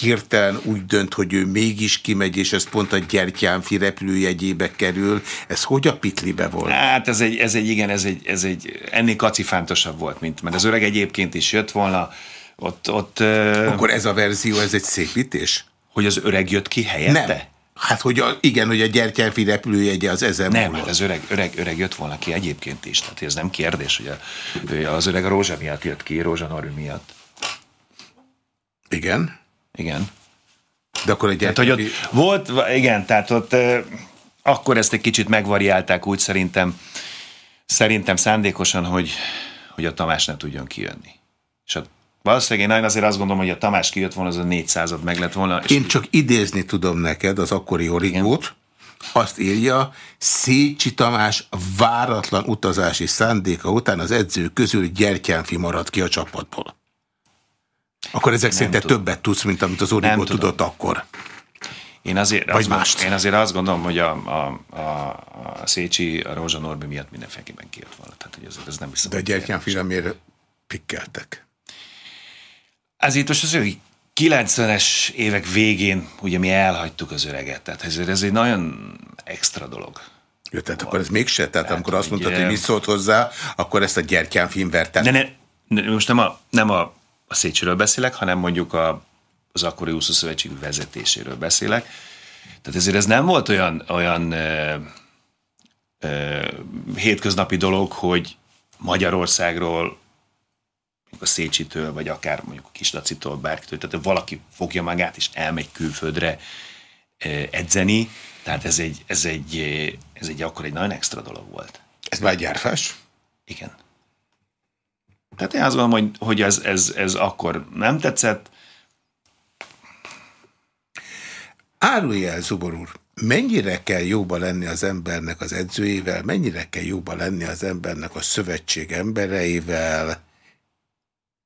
hirtelen úgy dönt, hogy ő mégis kimegy, és ez pont a gyertyánfi repülőjegyébe kerül. Ez hogy a pitlibe volt? Hát ez egy, ez egy igen, ez egy, ez egy ennél kacifántosabb volt, mint mert az öreg egyébként is jött volna, ott, ott, Akkor ez a verzió, ez egy szépítés? Hogy az öreg jött ki helyette? Nem. Hát, hogy a, igen, hogy a gyertyáfi repülőjegye az ezen Nem, múlott. hát az öreg, öreg, öreg jött volna ki egyébként is. Tehát ez nem kérdés, hogy a, az öreg a Rózsa miatt jött ki, Rózsa Norű miatt. Igen? Igen. De akkor egy tehát, hogy ott volt, igen, tehát ott akkor ezt egy kicsit megvariálták úgy szerintem, szerintem szándékosan, hogy, hogy a Tamás ne tudjon kijönni. És a Valószínűleg én azért azt gondolom, hogy a Tamás kijött volna, az a 400 meg lett volna. És én csak idézni tudom neked az akkori origót. Azt írja, Szécsi Tamás váratlan utazási szándéka után az edző közül Gyertyánfi maradt ki a csapatból. Akkor ezek szerint többet tudsz, mint amit az origó tudott akkor. Én azért, Vagy azt mást. én azért azt gondolom, hogy a, a, a, a Szécsi, a Rózsa Norbi miatt mindenféleképpen kijött volna. Tehát, hogy ez, ez nem De a Gyertyánfire miért pikkeltek? Ez itt most az ő 90-es évek végén ugye mi elhagytuk az öreget, tehát ez, ez egy nagyon extra dolog. Jó, tehát akkor ez mégse, tehát hát, amikor azt mondtad, hogy mit szólt hozzá, akkor ezt a gyertyán vertem. Ne, ne, ne, most nem a, nem a, a Szécsiről beszélek, hanem mondjuk a, az akkori úszó szövetség vezetéséről beszélek. Tehát ezért ez nem volt olyan, olyan ö, ö, hétköznapi dolog, hogy Magyarországról a Szécsitől, vagy akár mondjuk a Kislacitól, bárkitől, tehát valaki fogja magát és elmegy külföldre edzeni, tehát ez egy, ez egy, ez egy akkor egy nagyon extra dolog volt. Ez már gyárfás? Igen. Tehát én azt gondolom, hogy, hogy ez, ez, ez akkor nem tetszett. Árulj el, Zubor úr, mennyire kell jóba lenni az embernek az edzőjével, mennyire kell jóba lenni az embernek a szövetség embereivel,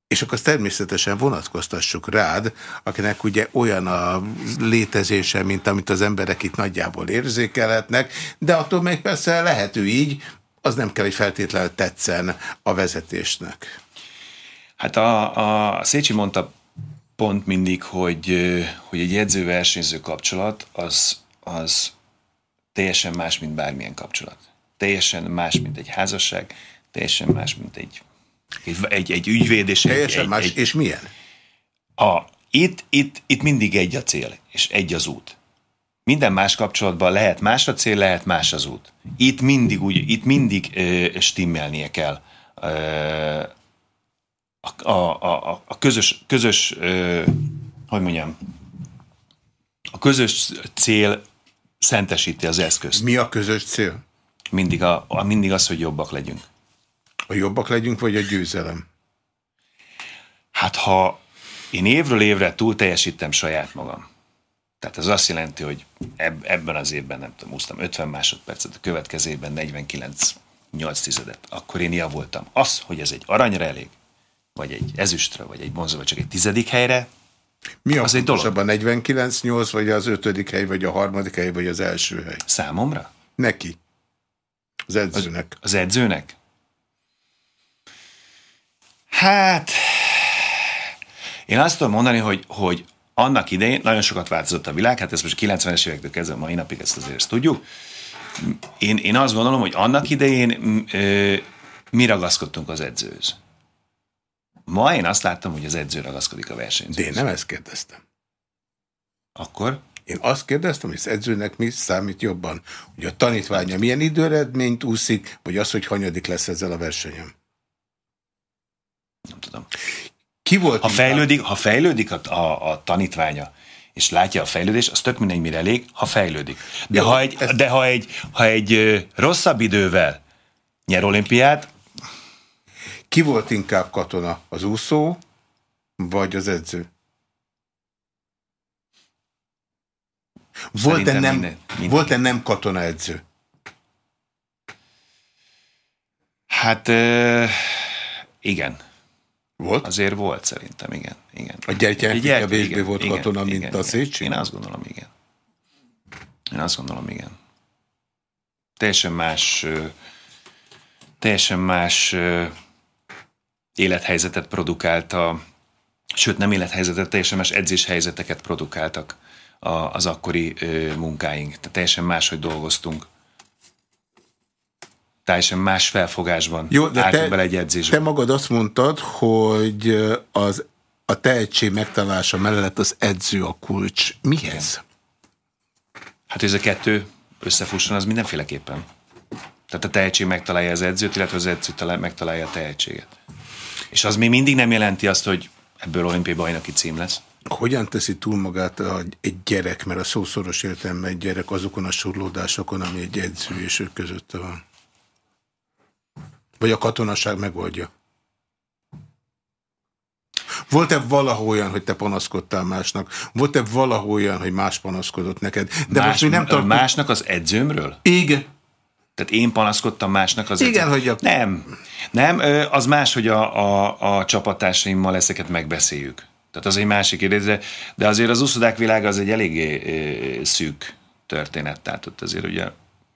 és akkor azt természetesen vonatkoztassuk rád, akinek ugye olyan a létezése, mint amit az emberek itt nagyjából érzékelhetnek, de attól még persze lehető így, az nem kell, hogy feltétlenül tetszen a vezetésnek. Hát a, a Szécsi mondta pont mindig, hogy, hogy egy edző-versenyző kapcsolat az, az teljesen más, mint bármilyen kapcsolat. Teljesen más, mint egy házasság, teljesen más, mint egy egy, egy ügyvéd és Teljesen egy, más. Egy, és milyen? A, itt, itt, itt mindig egy a cél, és egy az út. Minden más kapcsolatban lehet más a cél, lehet más az út. Itt mindig, úgy, itt mindig ö, stimmelnie kell ö, a, a, a, a közös, közös ö, hogy mondjam, a közös cél szentesíti az eszközt. Mi a közös cél? Mindig, a, a, mindig az, hogy jobbak legyünk. A jobbak legyünk, vagy a győzelem? Hát ha én évről évre túl teljesítem saját magam, tehát ez azt jelenti, hogy eb- ebben az évben nem tudom, úsztam 50 másodpercet, a következő évben 49 8 tizedet, akkor én javultam. Az, hogy ez egy aranyra elég, vagy egy ezüstre, vagy egy bonzó, vagy csak egy tizedik helyre, mi a az egy dolog. a 49-8, vagy az ötödik hely, vagy a harmadik hely, vagy az első hely? Számomra? Neki. Az edzőnek. Az, az edzőnek? Hát, én azt tudom mondani, hogy, hogy annak idején nagyon sokat változott a világ, hát ez most 90-es évektől kezdve mai napig ezt azért ezt tudjuk. Én, én azt gondolom, hogy annak idején ö, mi ragaszkodtunk az edzőhöz. Ma én azt láttam, hogy az edző ragaszkodik a versenyzőhöz. De én nem ezt kérdeztem. Akkor? Én azt kérdeztem, hogy az edzőnek mi számít jobban, hogy a tanítványa milyen időredményt úszik, vagy az, hogy hanyadik lesz ezzel a versenyem nem tudom. Ki volt ha fejlődik, ha fejlődik a, a, a tanítványa, és látja a fejlődést, az tök mindegy, mire elég, ha fejlődik. De, Jó, ha, egy, ezt... de ha, egy, ha egy rosszabb idővel nyer olimpiát... Ki volt inkább katona? Az úszó, vagy az edző? Volt-e nem, minden, minden. volt nem katona edző? Hát euh, igen. Volt? Azért volt szerintem, igen. igen. A gyertyán kevésbé volt igen, katona, igen, mint igen, a Szécsi? Én azt gondolom, igen. Én azt gondolom, igen. Teljesen más teljesen más élethelyzetet produkálta, sőt nem élethelyzetet, teljesen más edzéshelyzeteket produkáltak az akkori munkáink. Tehát teljesen máshogy dolgoztunk teljesen más felfogásban Jó, de te, bele egy edzésbe. Te magad azt mondtad, hogy az, a tehetség megtalálása mellett az edző a kulcs. Mihez? Hát, ez a kettő összefusson, az mindenféleképpen. Tehát a tehetség megtalálja az edzőt, illetve az edző talál, megtalálja a tehetséget. És az még mindig nem jelenti azt, hogy ebből olimpiai bajnoki cím lesz. Hogyan teszi túl magát egy gyerek, mert a szószoros értelme egy gyerek azokon a surlódásokon, ami egy edző és ők között van? Vagy a katonaság megoldja? Volt-e valahol olyan, hogy te panaszkodtál másnak? Volt-e valahol olyan, hogy más panaszkodott neked? De más, most mi nem tartunk... Másnak az edzőmről? Igen. Tehát én panaszkodtam másnak az Igen, edzőm. hogy a... Nem. Nem, az más, hogy a, a, a csapatásaimmal ezeket megbeszéljük. Tehát az egy másik kérdés, de azért az uszodák világa az egy eléggé szűk történet. Tehát ott azért ugye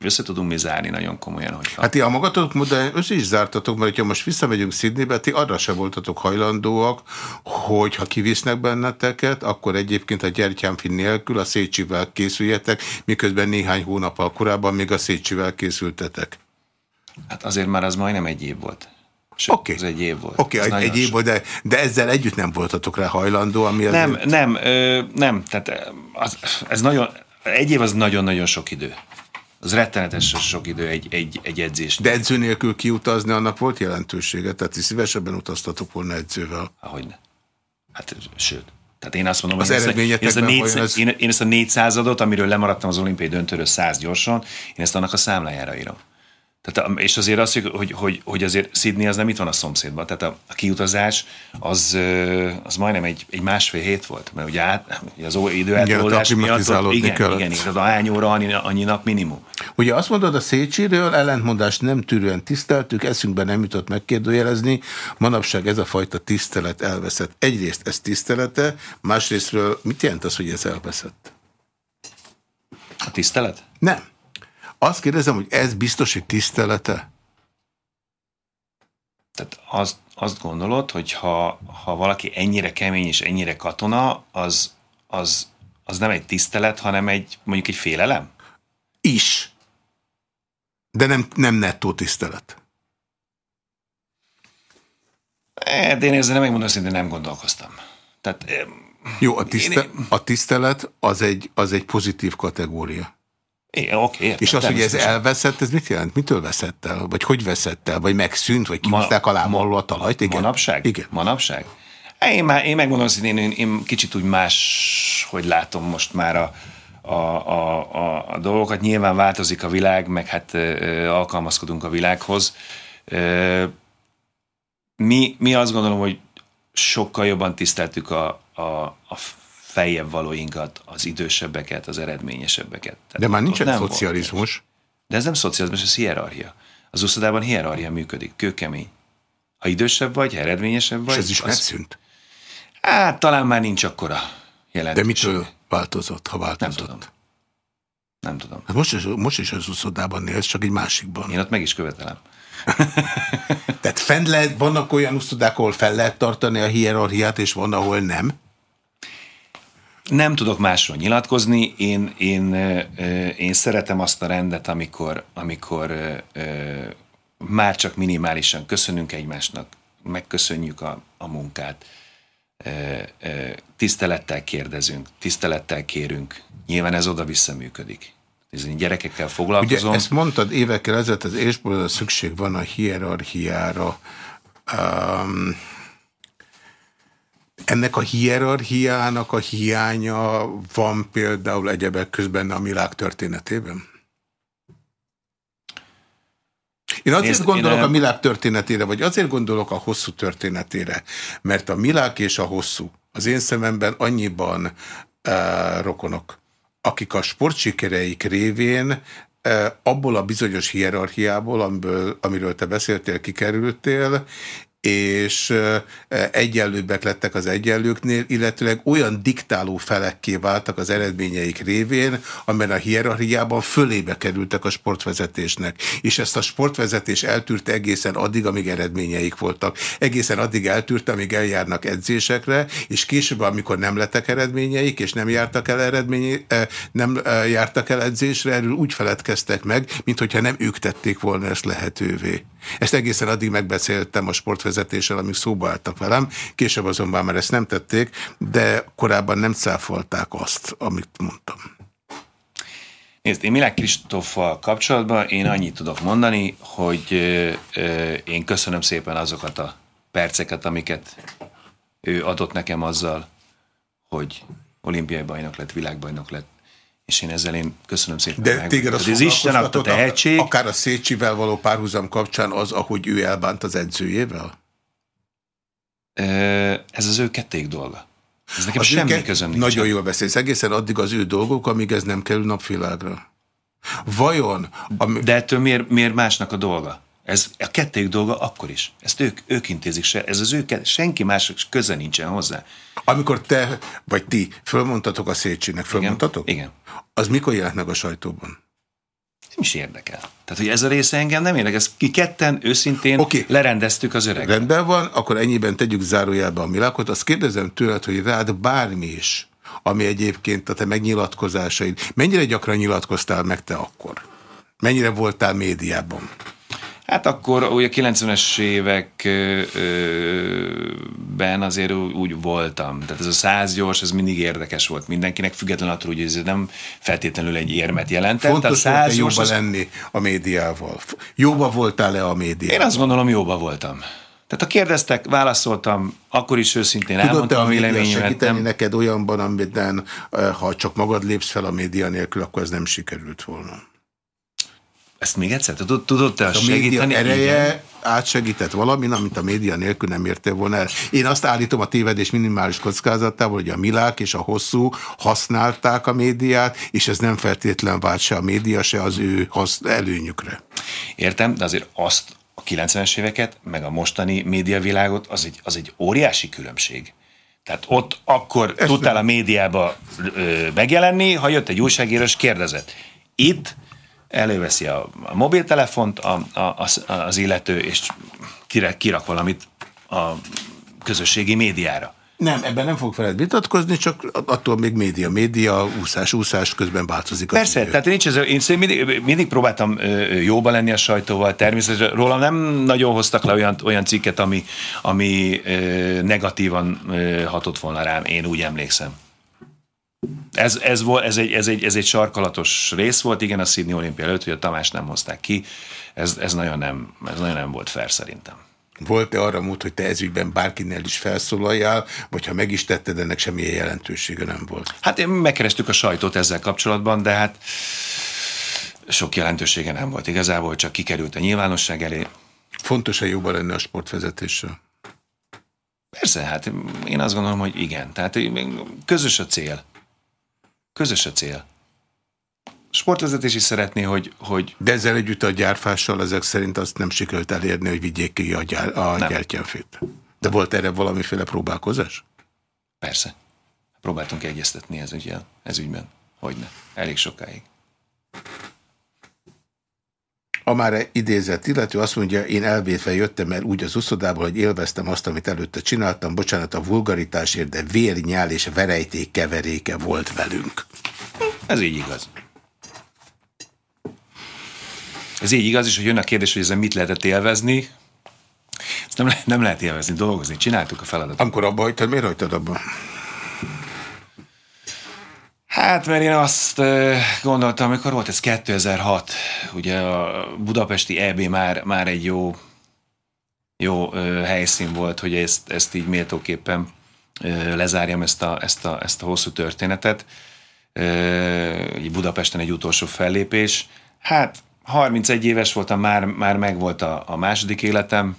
össze tudunk mi zárni nagyon komolyan. Hogyha... Hát ti a magatotok, de össze is zártatok, mert ha most visszamegyünk Sydneybe, ti arra se voltatok hajlandóak, hogy ha kivisznek benneteket, akkor egyébként a gyertyámfin nélkül a Szécsivel készüljetek, miközben néhány hónappal korábban még a Szécsivel készültetek. Hát azért már az majdnem egy év volt. Oké. Okay. Ez egy év volt. Oké, okay, egy, év volt, de, de ezzel együtt nem voltatok rá hajlandó, ami Nem, azért... nem, ö, nem, tehát az, ez nagyon, egy év az nagyon-nagyon sok idő az rettenetes sok idő egy, egy, egy edzés. De edző nélkül kiutazni, annak volt jelentősége? Tehát ti szívesebben utaztatok volna edzővel? Ahogyne. Hát, sőt. Tehát én azt mondom, az hogy ezt a, én, ezt a négy, ez... én, én ezt a négyszázadot, amiről lemaradtam az olimpiai döntőről száz gyorsan, én ezt annak a számlájára írom. Tehát, és azért az, hogy, hogy, hogy azért Sydney az nem itt van a szomszédban, tehát a, a kiutazás az, az majdnem egy, egy másfél hét volt, mert ugye, át, az időeltolódás miatt ott, igen, kellett. igen, igen, az a hány óra annyi, annyi nap minimum. Ugye azt mondod a Szécsiről, ellentmondást nem tűrően tiszteltük, eszünkben nem jutott megkérdőjelezni, manapság ez a fajta tisztelet elveszett. Egyrészt ez tisztelete, másrésztről mit jelent az, hogy ez elveszett? A tisztelet? Nem. Azt kérdezem, hogy ez biztos, hogy tisztelete? Tehát azt, azt gondolod, hogy ha, ha valaki ennyire kemény és ennyire katona, az, az, az nem egy tisztelet, hanem egy mondjuk egy félelem? Is. De nem, nem nettó tisztelet. É, de én ezzel nem megmondom, hogy nem gondolkoztam. Tehát, Jó, a, tiszte, én... a tisztelet az egy, az egy pozitív kategória. Igen, oké. Értem, és az, hogy ez elveszett, ez mit jelent? Mitől veszett el? Vagy hogy veszett el? Vagy megszűnt? Vagy kihúzták alá ma, a talajt? Igen? Manapság? Igen. Manapság? Én, már, én megmondom, hogy én, én, én kicsit úgy más, hogy látom most már a, a, a, a, a dolgokat. Nyilván változik a világ, meg hát ö, alkalmazkodunk a világhoz. Ö, mi, mi azt gondolom, hogy sokkal jobban tiszteltük a, a, a feljebb valóinkat, az idősebbeket, az eredményesebbeket. Tehát De már nincsen szocializmus. Volt. De ez nem szocializmus, ez hierarchia. Az úszodában hierarchia működik, kőkemény. Ha idősebb vagy, ha eredményesebb vagy... És ez is az... megszűnt? Hát talán már nincs akkora jelentőség. De mitől változott, ha változott? Nem tudom. Nem tudom. Hát most, is, most is az úszodában élsz, csak egy másikban. Én ott meg is követelem. Tehát fenn lehet, vannak olyan úszodák, ahol fel lehet tartani a hierarchiát, és van, ahol nem? Nem tudok másról nyilatkozni, én, én, én szeretem azt a rendet, amikor, amikor már csak minimálisan köszönünk egymásnak, megköszönjük a, a munkát, tisztelettel kérdezünk, tisztelettel kérünk. Nyilván ez oda-vissza működik. Ez gyerekekkel foglalkozom. Ugye ezt mondtad évekkel ezelőtt, az ésból szükség van a hierarchiára. Um, ennek a hierarchiának a hiánya van például egyebek közben a világ történetében? Én azért Nézd, gondolok én a világ történetére, vagy azért gondolok a hosszú történetére, mert a milák és a hosszú az én szememben annyiban uh, rokonok, akik a sportsikereik révén uh, abból a bizonyos hierarchiából, amiből, amiről te beszéltél, kikerültél, és egyenlőbbek lettek az egyenlőknél, illetőleg olyan diktáló felekké váltak az eredményeik révén, amelyen a hierarchiában fölébe kerültek a sportvezetésnek. És ezt a sportvezetés eltűrte egészen addig, amíg eredményeik voltak. Egészen addig eltűrte, amíg eljárnak edzésekre, és később, amikor nem lettek eredményeik, és nem jártak el eredmény, nem jártak el edzésre, erről úgy feledkeztek meg, mint hogyha nem ők tették volna ezt lehetővé. Ezt egészen addig megbeszéltem a sportvezetéssel, amik szóba álltak velem, később azonban már ezt nem tették, de korábban nem cáfolták azt, amit mondtam. Nézd, én Milák Kristóffal kapcsolatban én annyit tudok mondani, hogy ö, én köszönöm szépen azokat a perceket, amiket ő adott nekem azzal, hogy olimpiai bajnok lett, világbajnok lett, és én ezzel én köszönöm szépen. De meg. téged az Isten adta tehetség. Akár a Szécsivel való párhuzam kapcsán az, ahogy ő elbánt az edzőjével? Ez az ő kették dolga. Ez nekem az semmi közöm nincs. Nagyon jól beszélsz. Egészen addig az ő dolgok, amíg ez nem kerül napvilágra. Vajon... Ami... De ettől miért, miért másnak a dolga? Ez a kettőjük dolga akkor is. Ezt ők, ők intézik, se, ez az ők, senki mások köze nincsen hozzá. Amikor te, vagy ti fölmondtatok a Széchenyinek, fölmondtatok? Igen. Igen. Az mikor jelent meg a sajtóban? Nem is érdekel. Tehát, hogy ez a része engem nem érdekel. Ezt ki ketten őszintén okay. lerendeztük az öreg. Rendben van, akkor ennyiben tegyük zárójelbe a világot. Azt kérdezem tőled, hogy rád bármi is, ami egyébként a te megnyilatkozásaid, mennyire gyakran nyilatkoztál meg te akkor? Mennyire voltál médiában? Hát akkor ugye a 90-es években azért úgy voltam. Tehát ez a száz gyors, ez mindig érdekes volt mindenkinek, függetlenül attól, hogy ez nem feltétlenül egy érmet jelentett. Fontos száz jóba az... lenni a médiával. Jóba voltál-e a médiával? Én azt gondolom, jóba voltam. Tehát ha kérdeztek, válaszoltam, akkor is őszintén Tudod elmondtam a véleményemet. segíteni nem... neked olyanban, amiben ha csak magad lépsz fel a média nélkül, akkor ez nem sikerült volna? Ezt még egyszer tudod, tudod te a segíteni? ereje Igen. átsegített valami, amit a média nélkül nem érte volna el. Én azt állítom a tévedés minimális kockázatával, hogy a Milák és a Hosszú használták a médiát, és ez nem feltétlen vált se a média, se az ő előnyükre. Értem, de azért azt a 90-es éveket, meg a mostani médiavilágot, az egy, az egy óriási különbség. Tehát ott akkor Ezt tudtál nem. a médiába ö, megjelenni, ha jött egy újságíró és kérdezett. Itt előveszi a, a mobiltelefont a, a, az, az illető, és kirak, kirak valamit a közösségi médiára. Nem, ebben nem fog feled vitatkozni, csak attól még média, média, úszás, úszás közben változik. Persze, idő. tehát nincs ez, én mindig, mindig próbáltam jóba lenni a sajtóval, természetesen rólam nem nagyon hoztak le olyan, olyan cikket, ami, ami negatívan hatott volna rám, én úgy emlékszem. Ez, ez, volt, ez, egy, ez, egy, ez egy sarkalatos rész volt, igen, a Sydney olimpia előtt, hogy a Tamás nem hozták ki. Ez, ez, nagyon, nem, ez nagyon nem volt fair szerintem. Volt-e arra mód, hogy te ezügyben bárkinél is felszólaljál, vagy ha meg is tetted, ennek semmilyen jelentősége nem volt? Hát én megkerestük a sajtót ezzel kapcsolatban, de hát sok jelentősége nem volt igazából, csak kikerült a nyilvánosság elé. Fontos-e jobban lenni a sportvezetéssel? Persze, hát én azt gondolom, hogy igen. Tehát közös a cél. Közös a cél. Sportvezetés is szeretné, hogy, hogy... De ezzel együtt a gyárfással ezek szerint azt nem sikerült elérni, hogy vigyék ki a, gyár, a gyertyafét. De volt erre valamiféle próbálkozás? Persze. Próbáltunk egyeztetni ez, ügyel, ez ügyben. Hogyne. Elég sokáig. A már idézett illető azt mondja, én elvétve jöttem el úgy az uszodából, hogy élveztem azt, amit előtte csináltam, bocsánat a vulgaritásért, de vérnyál és verejték keveréke volt velünk. Ez így igaz. Ez így igaz, és hogy jön a kérdés, hogy ezen mit lehetett élvezni, ezt nem, nem lehet élvezni, dolgozni. Csináltuk a feladatot. Amikor abba hagytad, miért hagytad abba? Hát, mert én azt gondoltam, amikor volt ez 2006, ugye a budapesti EB már, már egy jó, jó helyszín volt, hogy ezt, ezt így méltóképpen lezárjam ezt a, ezt a, ezt a hosszú történetet. Budapesten egy utolsó fellépés. Hát 31 éves voltam, már, már megvolt a, a második életem,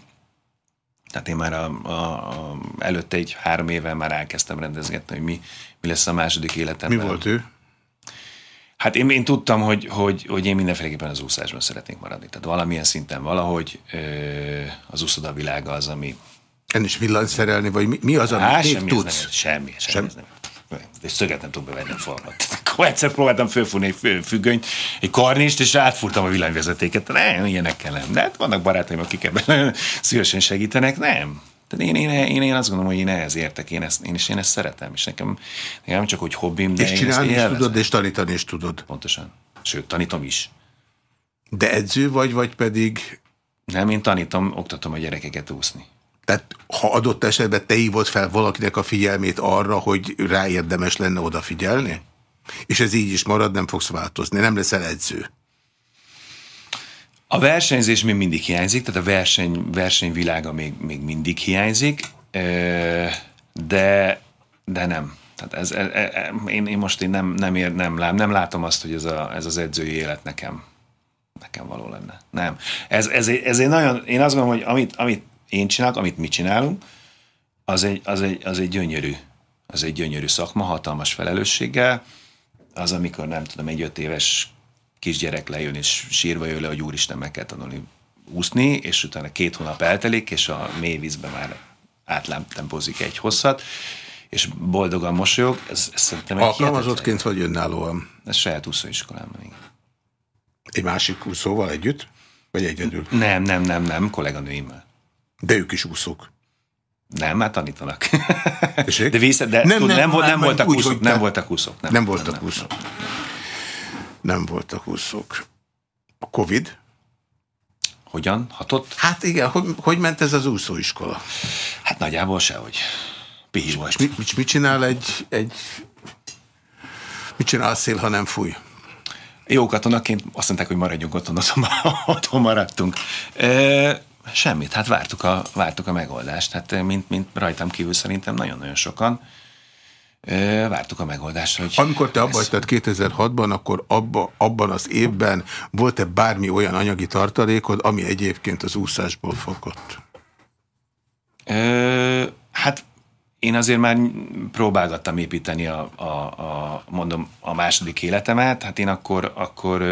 tehát én már a, a, a, előtte egy három éve már elkezdtem rendezgetni, hogy mi, mi lesz a második életemben. Mi volt ő? Hát én, én tudtam, hogy, hogy, hogy én mindenféleképpen az úszásban szeretnék maradni. Tehát valamilyen szinten valahogy ö, az úszoda világa az, ami, Ennél is villany szerelni, vagy mi, mi az, amit Há, még semmi, tudsz? Ez nem, semmi, semmi, Sem- ez nem. És szöget nem tudok bevenni a falmat. Akkor egyszer próbáltam fölfúrni egy függönyt, egy karnist, és átfúrtam a villanyvezetéket. Nem, ilyenekkel nem. De hát vannak barátaim, akik ebben szívesen segítenek. Nem. Tehát én, én, én, én azt gondolom, hogy én ehhez értek, én ezt, én is én ezt szeretem, és nekem, nekem nem csak hogy hobbim, de És én csinálni is élvezem. tudod, és tanítani is tudod. Pontosan. Sőt, tanítom is. De edző vagy, vagy pedig... Nem, én tanítom, oktatom a gyerekeket úszni. Tehát ha adott esetben te hívod fel valakinek a figyelmét arra, hogy rá érdemes lenne odafigyelni? És ez így is marad, nem fogsz változni, nem leszel edző. A versenyzés még mindig hiányzik, tehát a verseny, versenyvilága még, még mindig hiányzik, de, de nem. Tehát ez, e, e, én, én most én nem, nem, ér, nem, lám, nem látom azt, hogy ez, a, ez az edzői élet nekem, nekem való lenne. Nem. Ez, ez, ez egy nagyon, én azt gondolom, hogy amit, amit én csinálok, amit mi csinálunk, az egy, az egy, az egy gyönyörű, az egy gyönyörű szakma, hatalmas felelősséggel. Az, amikor nem tudom, egy öt éves kisgyerek lejön és sírva jön le, hogy úristen, meg kell tanulni úszni, és utána két hónap eltelik, és a mély vízbe már átlámtempozik egy hosszat, és boldogan mosolyog. Ez, ez szerintem egy Alkalmazottként vagy önállóan? Ez saját úszóiskolában, igen. Egy másik úszóval együtt? Vagy egyedül? Nem, nem, nem, nem, kolléganőimmel. De ők is úszók. Nem, már tanítanak. Tessék? De, vissza, de Nem, nem, tud, nem, nem, nem, már- nem, már voltak úgy, hogy nem voltak úszók. Nem, Nem voltak úszók. Nem voltak úszók. A Covid? Hogyan? Hatott? Hát igen, hogy, hogy ment ez az úszóiskola? Hát nagyjából sehogy. Pihi volt. Mit, mit, mit csinál egy, egy... Mit csinál a szél, ha nem fúj? Jó katonaként azt mondták, hogy maradjunk otthon, otthon, otthon maradtunk. E, semmit, hát vártuk a, vártuk a megoldást. Hát mint, mint rajtam kívül szerintem nagyon-nagyon sokan. Vártuk a megoldást, hogy... Amikor te abba hagytad 2006-ban, akkor abba, abban az évben volt-e bármi olyan anyagi tartalékod, ami egyébként az úszásból fogott? Ö, hát én azért már próbálgattam építeni a, a, a, mondom, a második életemet, hát én akkor, akkor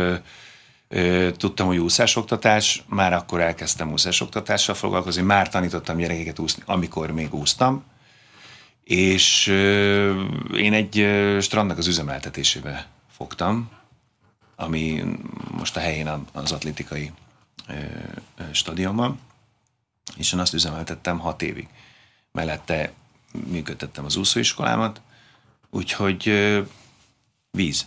tudtam, hogy úszásoktatás, már akkor elkezdtem úszásoktatással foglalkozni, már tanítottam gyerekeket úszni, amikor még úsztam, és én egy strandnak az üzemeltetésébe fogtam, ami most a helyén az atlétikai stadionban, és én azt üzemeltettem hat évig. Mellette működtettem az úszóiskolámat, úgyhogy víz.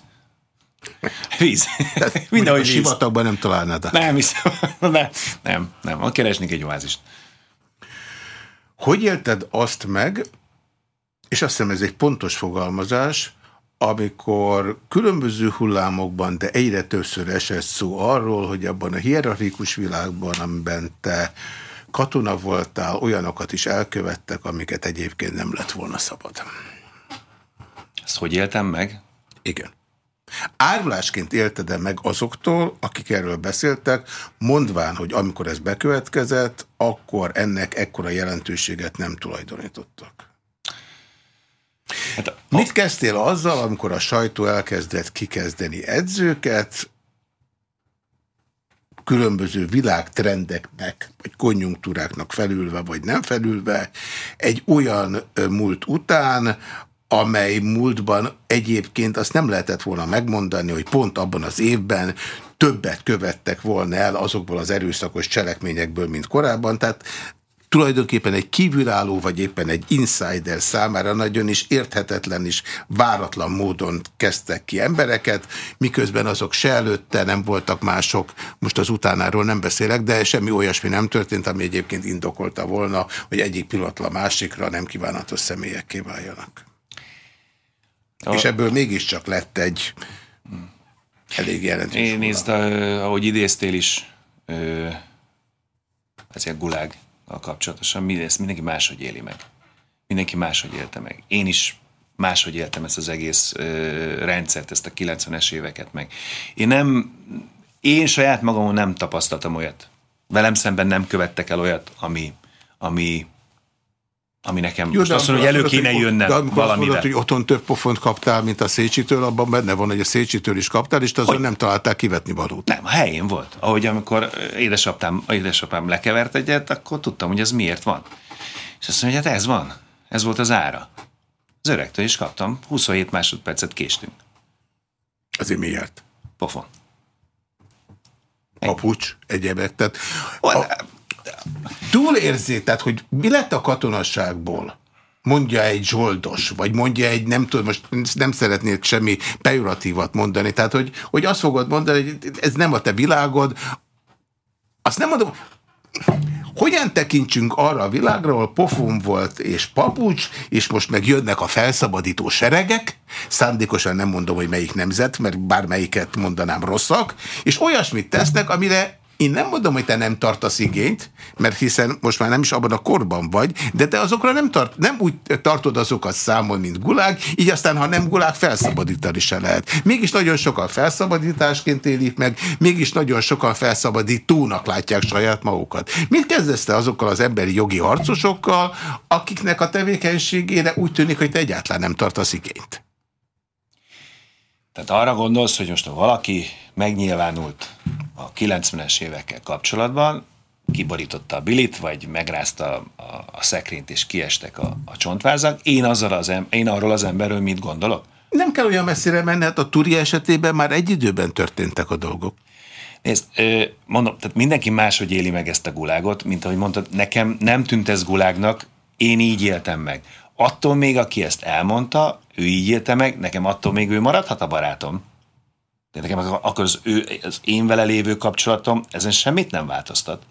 Víz. A Mindenhogy víz. sivatagban nem találnád. Nem hiszem. Nem, nem, nem. Keresnék egy oázist. Hogy élted azt meg, és azt hiszem ez egy pontos fogalmazás, amikor különböző hullámokban, de egyre többször esett szó arról, hogy abban a hierarchikus világban, amiben te katona voltál, olyanokat is elkövettek, amiket egyébként nem lett volna szabad. Ezt hogy éltem meg? Igen. Árulásként élted-e meg azoktól, akik erről beszéltek, mondván, hogy amikor ez bekövetkezett, akkor ennek ekkora jelentőséget nem tulajdonítottak? Hát a, Mit kezdtél azzal, amikor a sajtó elkezdett kikezdeni edzőket, különböző világtrendeknek, vagy konjunktúráknak felülve, vagy nem felülve, egy olyan múlt után, amely múltban egyébként azt nem lehetett volna megmondani, hogy pont abban az évben többet követtek volna el azokból az erőszakos cselekményekből, mint korábban. Tehát tulajdonképpen egy kívülálló, vagy éppen egy insider számára nagyon is érthetetlen és váratlan módon kezdtek ki embereket, miközben azok se előtte nem voltak mások, most az utánáról nem beszélek, de semmi olyasmi nem történt, ami egyébként indokolta volna, hogy egyik pillanatra másikra nem kívánatos személyekké váljanak. A, És ebből mégiscsak lett egy elég jelentős én nézd, ahogy idéztél is, ez egy gulág a kapcsolatosan, ezt mindenki máshogy éli meg. Mindenki máshogy élte meg. Én is máshogy éltem ezt az egész ö, rendszert, ezt a 90-es éveket meg. Én nem, én saját magamon nem tapasztaltam olyat. Velem szemben nem követtek el olyat, ami, ami, ami nekem Jó, most de azt mondom, hogy elő kéne jönnem de azt valamivel. mondod, hogy otthon több pofont kaptál, mint a Szécsitől, abban benne van, hogy a Szécsitől is kaptál, és azon nem találtál kivetni valót. Nem, a helyén volt. Ahogy amikor édesapám, édesapám lekevert egyet, akkor tudtam, hogy ez miért van. És azt mondja, hát ez van. Ez volt az ára. Az öregtől is kaptam. 27 másodpercet késtünk. Azért miért? Pofon. Papucs, egyebek. Tehát a, túlérzi, tehát hogy mi lett a katonasságból? mondja egy zsoldos, vagy mondja egy, nem tudom, most nem szeretnék semmi pejoratívat mondani, tehát hogy, hogy azt fogod mondani, hogy ez nem a te világod, azt nem mondom, hogyan tekintsünk arra a világra, ahol pofon volt és papucs, és most meg jönnek a felszabadító seregek, szándékosan nem mondom, hogy melyik nemzet, mert bármelyiket mondanám rosszak, és olyasmit tesznek, amire én nem mondom, hogy te nem tartasz igényt, mert hiszen most már nem is abban a korban vagy, de te azokra nem, tart, nem úgy tartod azokat számon, mint gulág, így aztán, ha nem gulág, felszabadítani se lehet. Mégis nagyon sokan felszabadításként élik meg, mégis nagyon sokan felszabadítónak látják saját magukat. Mit kezdesz azokkal az emberi jogi harcosokkal, akiknek a tevékenységére úgy tűnik, hogy te egyáltalán nem tartasz igényt? Tehát arra gondolsz, hogy most ha valaki megnyilvánult a 90-es évekkel kapcsolatban, kiborította a bilit, vagy megrázta a, a, a szekrényt, és kiestek a, a csontvázak. Én, azzal az em, én arról az emberről mit gondolok? Nem kell olyan messzire menni, hát a Turi esetében már egy időben történtek a dolgok. Nézd, mondom, tehát mindenki máshogy éli meg ezt a gulágot, mint ahogy mondtad, nekem nem tűnt ez gulágnak, én így éltem meg. Attól még, aki ezt elmondta, ő így élte meg, nekem attól még ő maradhat a barátom. De nekem akkor az, ő, az én vele lévő kapcsolatom ezen semmit nem változtat.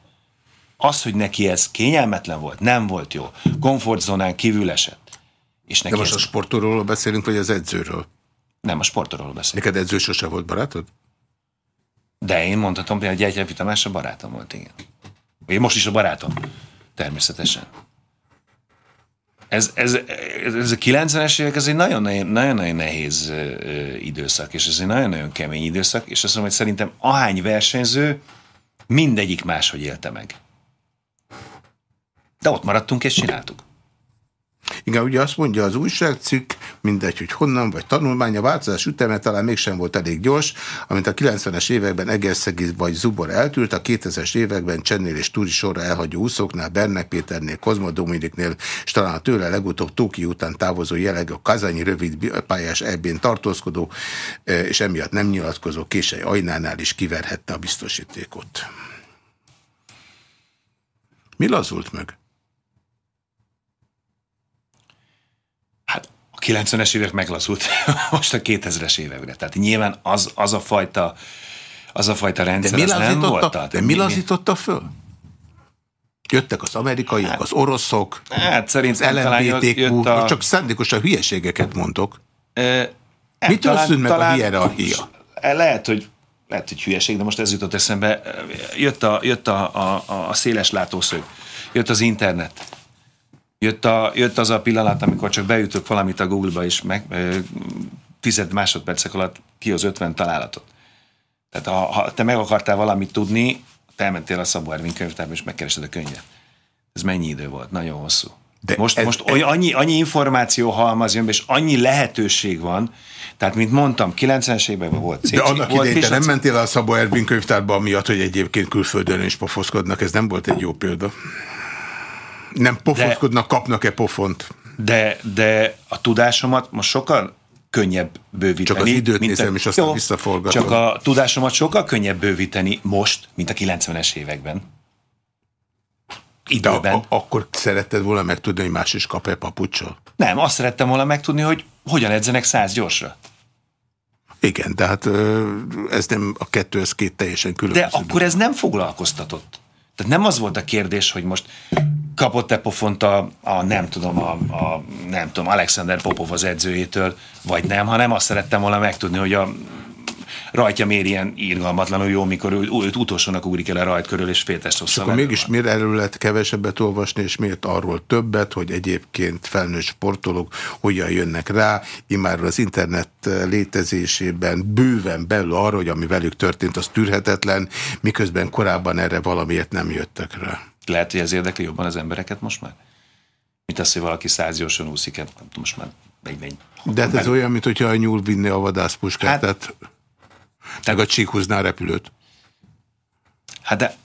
Az, hogy neki ez kényelmetlen volt, nem volt jó, komfortzónán kívül esett. És neki De most ez... a sportolóról beszélünk, vagy az edzőről? Nem, a sportolóról beszélünk. Neked edző sose volt barátod? De én mondhatom például, hogy Gyertyefi Tamás a barátom volt, igen. Vagy most is a barátom, természetesen ez, ez, ez a 90-es évek, ez egy nagyon-nagyon nehéz időszak, és ez egy nagyon-nagyon kemény időszak, és azt mondom, hogy szerintem ahány versenyző mindegyik máshogy élte meg. De ott maradtunk és csináltuk. Igen, ugye azt mondja az újságcikk, mindegy, hogy honnan, vagy tanulmány, a változás üteme talán mégsem volt elég gyors, amint a 90-es években Egerszegi vagy Zubor eltűrt, a 2000-es években Csennél és Túri sorra elhagyó úszóknál, Bernek Péternél, Kozma Dominiknél, és talán a tőle legutóbb Tóki után távozó jeleg a kazanyi rövid pályás ebben tartózkodó, és emiatt nem nyilatkozó Késely Ajnánál is kiverhette a biztosítékot. Mi lazult meg? 90-es évek meglaszult most a 2000-es évekre. Tehát nyilván az, az a fajta az a fajta rendszer, de mi nem volt. De mi lazította föl? Jöttek az amerikaiak, hát, az oroszok, hát, szerintem az LMBTQ, a... csak szándékosan hülyeségeket mondok. E, Mitől talán, szűnt meg talán, a hierarchia? Lehet, hogy lehet, hogy hülyeség, de most ez jutott eszembe. Jött a, jött a, a, a széles látószög, jött az internet, Jött, a, jött az a pillanat, amikor csak beütök valamit a Google-ba, és meg, tized másodpercek alatt ki az 50 találatot. Tehát ha, ha te meg akartál valamit tudni, te elmentél a Szabó Ervin könyvtárba, és megkerested a könyvet. Ez mennyi idő volt? Nagyon hosszú. De most ez, most ez, annyi, annyi információ halmaz jön és annyi lehetőség van, tehát, mint mondtam, 90-es években volt Szécsi, De annak idején te nem mentél a Szabó Ervin könyvtárba, miatt, hogy egyébként külföldön is pofoszkodnak, ez nem volt egy jó példa. Nem pofozkodnak, kapnak-e pofont? De, de a tudásomat most sokkal könnyebb bővíteni. Csak az időt mint nézem, a, és aztán visszaforgatom. Csak a tudásomat sokkal könnyebb bővíteni most, mint a 90-es években. Időben. De a, akkor szeretted volna megtudni, hogy más is kap-e papucsol? Nem, azt szerettem volna megtudni, hogy hogyan edzenek száz gyorsra. Igen, tehát ez nem a kettő, ez két teljesen különböző. De akkor ez nem foglalkoztatott. Tehát nem az volt a kérdés, hogy most kapott-e pofont a, a, nem tudom, a, a, nem tudom, Alexander Popov az edzőjétől, vagy nem, hanem azt szerettem volna megtudni, hogy a rajtja miért ilyen írgalmatlanul jó, mikor ő, őt utolsónak ugrik el a rajt körül, és féltest hosszal. Akkor mégis miért erről lehet kevesebbet olvasni, és miért arról többet, hogy egyébként felnőtt sportolók hogyan jönnek rá, immár az internet létezésében bőven belül arra, hogy ami velük történt, az tűrhetetlen, miközben korábban erre valamiért nem jöttek rá. Lehet, hogy ez érdekli jobban az embereket most már? Mint az, hogy valaki száz gyorsan úszik, hát most már egy, egy, De hát ez olyan, mint hogyha a nyúl vinni a vadászpuskát, hát, tehát meg a csík húzná a repülőt. Hát de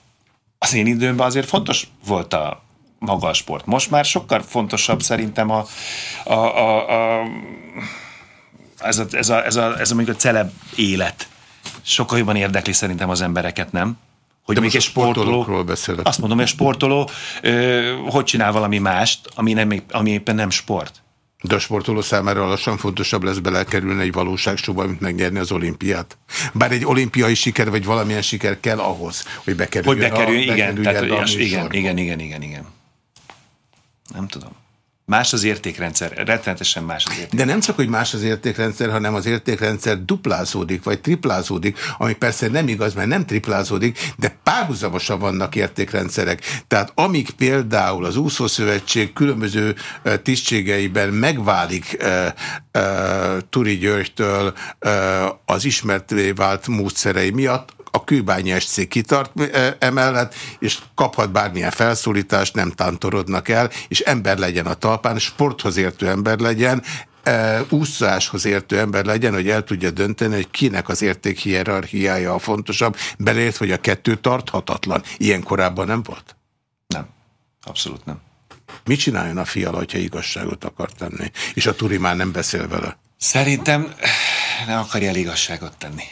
az én időmben azért fontos volt a maga a sport. Most már sokkal fontosabb szerintem a, a, a, a ez a, ez a, ez a, ez a mondjuk a celeb élet. Sokkal jobban érdekli szerintem az embereket, nem? Hogy De még egy sportoló, beszélek. Azt mondom, a sportoló ö, hogy csinál valami mást, ami, nem, ami éppen nem sport. De a sportoló számára lassan fontosabb lesz belekerülni egy valóságsóba, mint megnyerni az olimpiát. Bár egy olimpiai siker, vagy valamilyen siker kell ahhoz, hogy bekerüljön. Hogy bekerüljön, a, igen, tehát, igen, igen, igen, igen, igen, igen. Nem tudom. Más az értékrendszer, rettenetesen más az értékrendszer. De nem csak, hogy más az értékrendszer, hanem az értékrendszer duplázódik, vagy triplázódik, ami persze nem igaz, mert nem triplázódik, de párhuzamosan vannak értékrendszerek. Tehát amíg például az úszószövetség különböző tisztségeiben megválik uh, uh, Turi Györgytől uh, az ismerté vált módszerei miatt, a kőbányás cég kitart emellett, és kaphat bármilyen felszólítást, nem tántorodnak el, és ember legyen a talpán, sporthoz értő ember legyen, úszáshoz értő ember legyen, hogy el tudja dönteni, hogy kinek az érték hierarchiája a fontosabb, beleért, hogy a kettő tarthatatlan. Ilyen korábban nem volt? Nem. Abszolút nem. Mit csináljon a fiala, hogyha igazságot akar tenni? És a Turi már nem beszél vele. Szerintem nem akarja el igazságot tenni.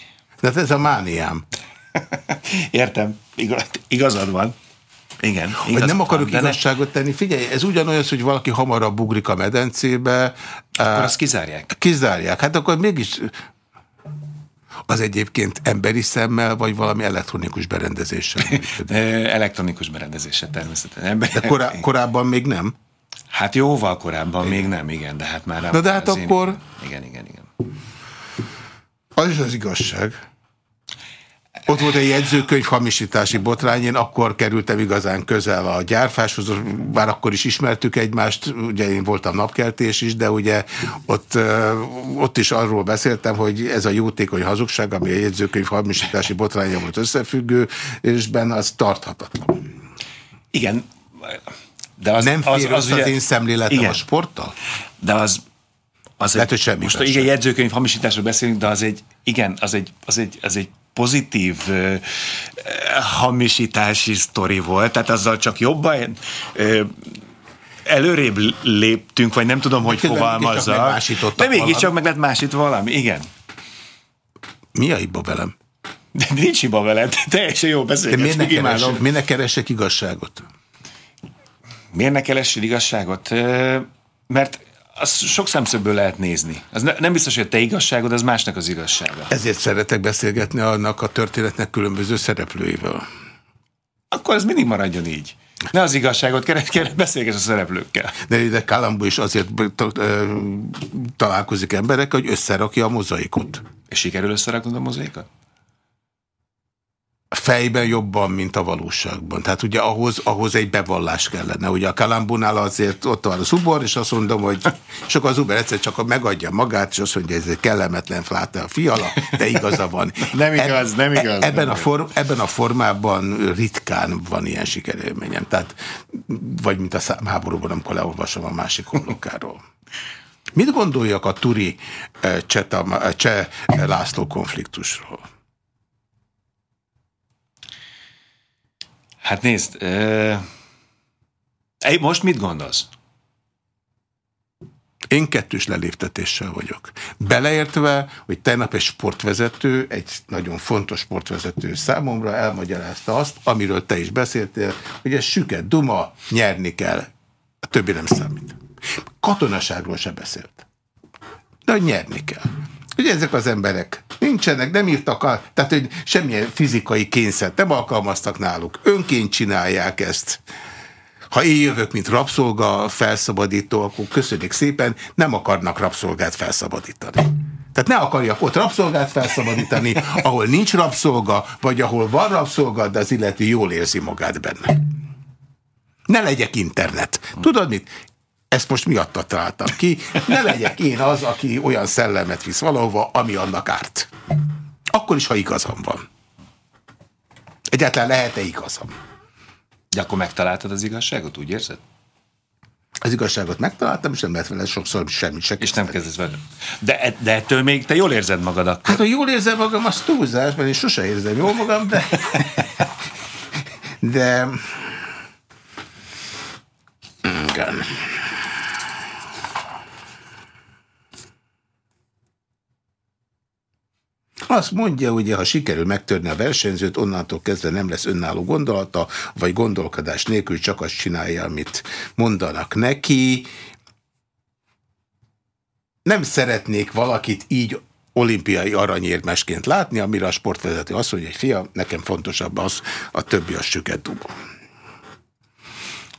De hát ez a mániám. Értem, igaz, igazad van. Igen. Hogy nem akarok van, igazságot tenni. Figyelj, ez ugyanolyan, hogy valaki hamarabb ugrik a medencébe. Akkor azt kizárják. Kizárják. Hát akkor mégis az egyébként emberi szemmel, vagy valami elektronikus berendezéssel? elektronikus berendezéssel természetesen. Ember... De korá korábban még nem? Hát jóval korábban igen. még nem, igen, de hát már... Na de hát akkor... Én... Igen, igen, igen. Az is az igazság. Ott volt egy jegyzőkönyv hamisítási botrány, én akkor kerültem igazán közel a gyárfáshoz, bár akkor is ismertük egymást, ugye én voltam napkeltés is, de ugye ott, ott is arról beszéltem, hogy ez a jótékony hazugság, ami a jegyzőkönyv hamisítási botránya volt összefüggő, és benne az tarthatatlan. Igen, de az, nem fér az, az, az, az én szemléletem igen, a sporttal? De az az Lehet, egy, hogy semmi most igen, jegyzőkönyv hamisításról beszélünk, de az egy, igen, az egy, az egy, az egy pozitív uh, hamisítási sztori volt, tehát azzal csak jobban uh, előrébb léptünk, vagy nem tudom, hogy fogalmazza. De mégiscsak meg lett másítva valami, igen. Mi a hiba velem? De nincs hiba veled, teljesen jó beszélgetsz. De miért ne, keresek, miért ne keresek igazságot? Miért ne keressél igazságot? Mert azt sok szemszögből lehet nézni. Az ne, nem biztos, hogy a te igazságod, az másnak az igazsága. Ezért szeretek beszélgetni annak a történetnek különböző szereplőivel. Akkor ez mindig maradjon így. Ne az igazságot keres, keres beszélges a szereplőkkel. De ide Kalambó is azért találkozik emberekkel, hogy összerakja a mozaikot. És sikerül összeraknod a mozaikot? Fejben jobban, mint a valóságban. Tehát ugye ahhoz, ahhoz egy bevallás kellene. Ugye a Kalambunál azért ott van a Zubor, és azt mondom, hogy csak az Uber egyszer csak megadja magát, és azt mondja, hogy ez egy kellemetlen fláte a fiala, de igaza van. nem igaz, nem igaz. Ebben, nem a, form, ebben a formában ritkán van ilyen sikerélményem. Tehát, vagy mint a számháborúban, amikor leolvasom a másik honlokáról. Mit gondoljak a Turi eh, Cseh László konfliktusról? Hát nézd, euh, most mit gondolsz? Én kettős leléptetéssel vagyok. Beleértve, hogy tegnap egy sportvezető, egy nagyon fontos sportvezető számomra elmagyarázta azt, amiről te is beszéltél, hogy ez süket duma, nyerni kell. A többi nem számít. Katonaságról se beszélt. De nyerni kell. Ugye ezek az emberek nincsenek, nem írtak, a, tehát hogy semmilyen fizikai kényszert nem alkalmaztak náluk. Önként csinálják ezt. Ha én jövök, mint rabszolga felszabadító, akkor köszönjük szépen, nem akarnak rabszolgát felszabadítani. Tehát ne akarjak ott rabszolgát felszabadítani, ahol nincs rabszolga, vagy ahol van rabszolga, de az illető jól érzi magát benne. Ne legyek internet. Tudod mit? Ezt most miatta találtam ki. Ne legyek én az, aki olyan szellemet visz valahova, ami annak árt. Akkor is, ha igazam van. Egyáltalán lehet-e igazam? De akkor megtaláltad az igazságot, úgy érzed? Az igazságot megtaláltam, és nem lehet vele sokszor semmit se És nem kezdesz vele. De, de ettől még te jól érzed magad akkor? Hát, hogy jól érzem magam, az túlzás, mert én sose érzem jól magam, de... De szépen. Azt mondja, hogy ha sikerül megtörni a versenyzőt, onnantól kezdve nem lesz önálló gondolata, vagy gondolkodás nélkül csak azt csinálja, amit mondanak neki. Nem szeretnék valakit így olimpiai aranyérmesként látni, amire a sportvezető azt mondja, hogy fia, nekem fontosabb az, a többi a süket duba.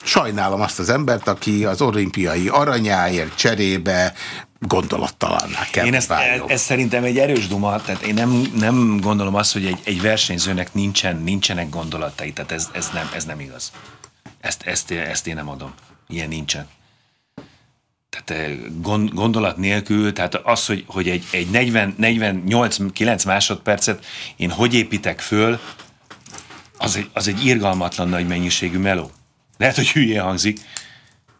Sajnálom azt az embert, aki az olimpiai aranyáért cserébe gondolattalanná kell Én ezt, ez, ez szerintem egy erős duma, tehát én nem, nem gondolom azt, hogy egy, egy versenyzőnek nincsen, nincsenek gondolatai, tehát ez, ez, nem, ez nem igaz. Ezt, ezt, ezt én nem adom. Ilyen nincsen. Tehát eh, gondolat nélkül, tehát az, hogy, hogy egy, egy 40, 48-9 másodpercet én hogy építek föl, az egy, az egy irgalmatlan nagy mennyiségű meló. Lehet, hogy hülye hangzik,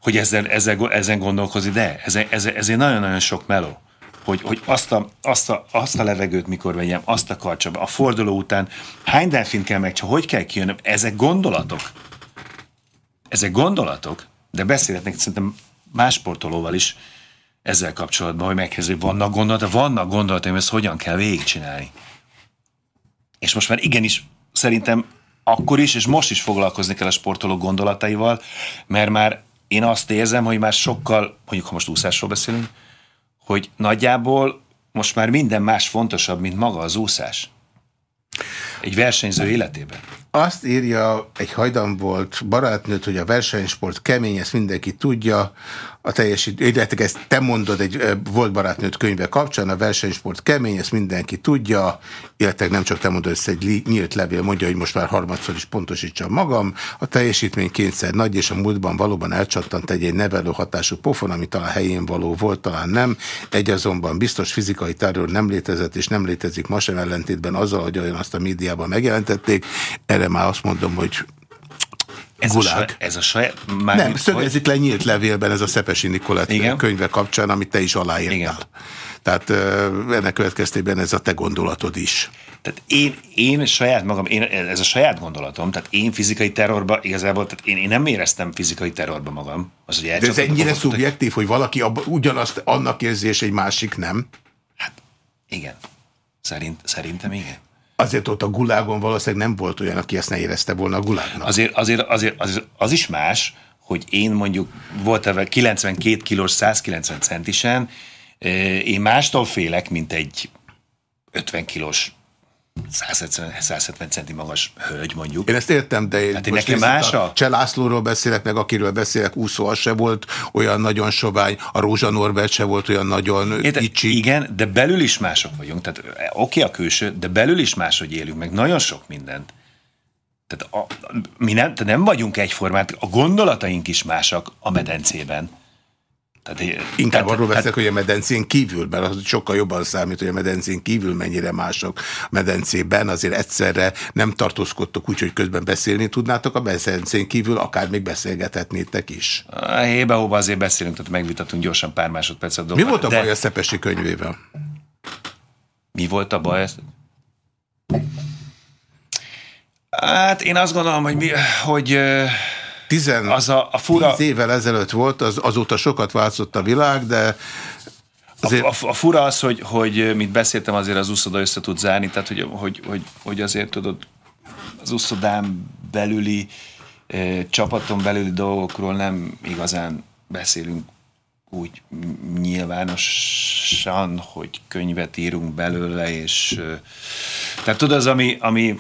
hogy ezzel, ezzel, ezen gondolkozni, de ez, ez, ez egy nagyon-nagyon sok meló. Hogy, hogy azt, a, azt, a, azt a levegőt mikor vegyem, azt a karcsab, a forduló után hány delfint kell megcsinálni, hogy kell kijönnöm, ezek gondolatok. Ezek gondolatok, de beszélhetnek szerintem más sportolóval is ezzel kapcsolatban, hogy megkezdő, vannak gondolatok, vannak gondolatok, hogy ezt hogyan kell végigcsinálni. És most már igenis szerintem akkor is, és most is foglalkozni kell a sportoló gondolataival, mert már én azt érzem, hogy már sokkal, mondjuk ha most úszásról beszélünk, hogy nagyjából most már minden más fontosabb, mint maga az úszás. Egy versenyző életében. Azt írja egy hajdan volt barátnőt, hogy a versenysport kemény, ezt mindenki tudja, a teljesítő, illetve ezt te mondod egy volt barátnőt könyve kapcsán, a versenysport kemény, ezt mindenki tudja, illetve nem csak te mondod, ez egy nyílt levél, mondja, hogy most már harmadszor is pontosítsam magam, a teljesítmény kényszer nagy, és a múltban valóban elcsattant egy, egy nevelő hatású pofon, ami talán helyén való volt, talán nem. Egy azonban biztos fizikai terror nem létezett, és nem létezik ma sem ellentétben azzal, hogy olyan azt a médiában megjelentették. Erre már azt mondom, hogy ez a, saj, ez a saját... Már nem, szögezik hogy... le nyílt levélben ez a Szepesi Nikolett Igen? könyve kapcsán, amit te is aláírtál. Igen. Tehát ennek következtében ez a te gondolatod is. Tehát én, én saját magam, én, ez a saját gondolatom, tehát én fizikai terrorba, igazából, tehát én, én nem éreztem fizikai terrorba magam. Az, hogy De ez ennyire szubjektív, hogy valaki abba, ugyanazt annak érzi, és egy másik nem? Hát igen. Szerint, szerintem igen. Azért ott a gulágon valószínűleg nem volt olyan, aki ezt ne érezte volna a gulágnak. Azért, azért, azért, azért az is más, hogy én mondjuk voltam 92 kilós, 190 centisen, én mástól félek, mint egy 50 kilós 170, 170 centi magas hölgy mondjuk. Én ezt értem, de én, hát én nekem más a... Cselászlóról beszélek, meg akiről beszélek, úszó az se volt olyan nagyon sovány, a Rózsa Norbert se volt olyan nagyon Érte, kicsi. Igen, de belül is mások vagyunk. Tehát oké okay a külső, de belül is máshogy élünk, meg nagyon sok mindent. Tehát a, mi nem, tehát nem vagyunk egyformák, a gondolataink is másak a medencében. Tehát, Inkább tehát, arról beszélek, hát, hogy a medencén kívül, mert az sokkal jobban számít, hogy a medencén kívül mennyire mások a medencében, azért egyszerre nem tartózkodtok úgy, hogy közben beszélni tudnátok, a medencén kívül akár még beszélgethetnétek is. A hébe azért beszélünk, tehát megvitatunk gyorsan pár másodpercet. Mi volt a de... baj a Szepesi könyvével? Mi volt a baj? Hát én azt gondolom, hogy, mi, hogy Tizen, az a, a fura... tíz évvel ezelőtt volt, az, azóta sokat változott a világ, de Azért... A, a, a fura az, hogy, hogy mit beszéltem, azért az úszoda össze tud zárni, tehát hogy, hogy, hogy, hogy azért tudod, az úszodán belüli eh, csapaton belüli dolgokról nem igazán beszélünk úgy nyilvánosan, hogy könyvet írunk belőle, és eh, tehát tudod, az, ami, ami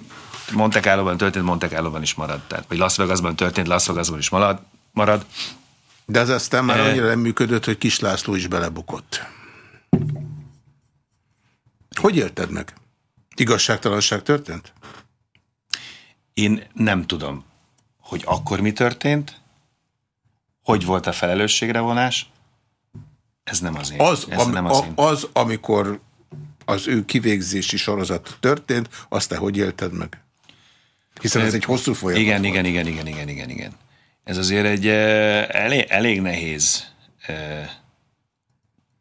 Monte Carlo-ban történt, Monte Carlo-ban is marad. Tehát, vagy Las Vegasban történt, Las Vegasban is marad. marad. De ez aztán már annyira nem működött, hogy Kis László is belebukott. Hogy érted meg? Igazságtalanság történt? Én nem tudom, hogy akkor mi történt, hogy volt a felelősségre vonás. Ez nem az én. Az, ez am, nem az, én. az, amikor az ő kivégzési sorozat történt, azt te hogy élted meg? Hiszen ez egy hosszú folyamat. Igen, igen, igen, igen, igen, igen, igen. Ez azért egy elég, elég nehéz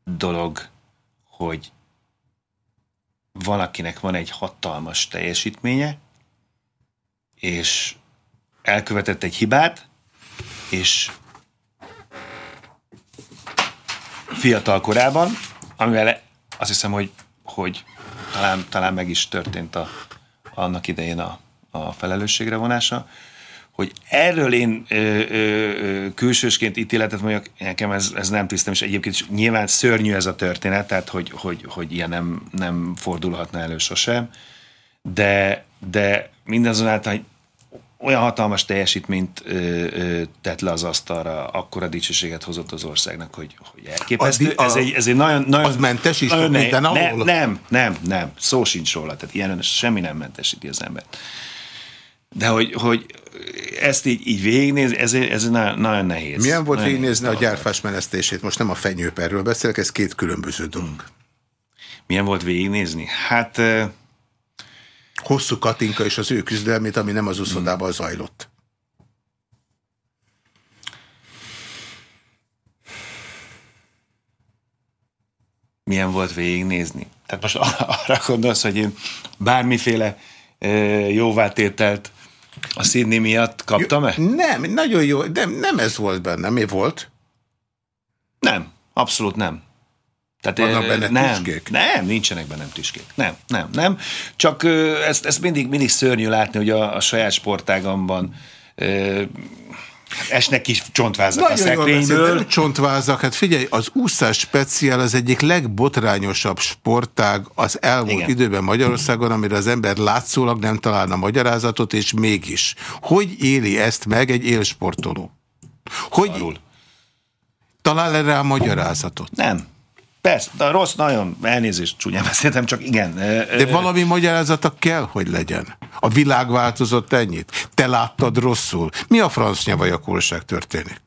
dolog, hogy valakinek van egy hatalmas teljesítménye, és elkövetett egy hibát, és fiatal korában, amivel azt hiszem, hogy, hogy talán, talán meg is történt a, annak idején a, a felelősségre vonása, hogy erről én ö, ö, külsősként ítéletet mondjak, nekem ez, ez nem tisztem, és egyébként nyilván szörnyű ez a történet, tehát hogy, hogy, hogy ilyen nem, nem fordulhatna elő sosem, de, de mindazonáltal, hogy olyan hatalmas teljesítményt ö, ö, tett le az asztalra, akkora dicsőséget hozott az országnak, hogy, hogy elképesztő. Az, ez, egy, ez egy nagyon, nagyon... Az mentes is nagyon minden ne, alól? Nem, nem, nem, szó sincs róla, tehát ilyen semmi nem mentesíti az embert. De hogy, hogy ezt így, így végignézni, ez, ez nagyon, nagyon nehéz. Milyen volt nagyon végignézni a gyárfás menesztését? Most nem a fenyőperről beszélek, ez két különböző dolog. Milyen volt végignézni? Hát Hosszú Katinka és az ő küzdelmét, ami nem az uszodában zajlott. milyen volt végignézni? Tehát most arra gondolsz, hogy én bármiféle jóvátételt a Sydney miatt kaptam-e? Nem, nagyon jó, de nem ez volt benne. Mi volt? Nem, abszolút nem. Tehát, Vannak benne nem, tüskék? Nem, nincsenek benne tüskék. Nem, nem, nem. Csak ezt, ezt mindig, mindig szörnyű látni, hogy a, a saját sportágamban esnek kis csontvázak a Nagyon beszél, szekrényből. nem csontvázak. Hát figyelj, az úszás speciál az egyik legbotrányosabb sportág az elmúlt Igen. időben Magyarországon, amire az ember látszólag nem találna magyarázatot, és mégis. Hogy éli ezt meg egy élsportoló? Hogy Alul. talál -e rá magyarázatot? Nem. Persze, de rossz, nagyon elnézést csúnyán beszéltem, csak igen. De valami magyarázata kell, hogy legyen. A világ változott ennyit. Te láttad rosszul. Mi a franc nyavajakorság történik?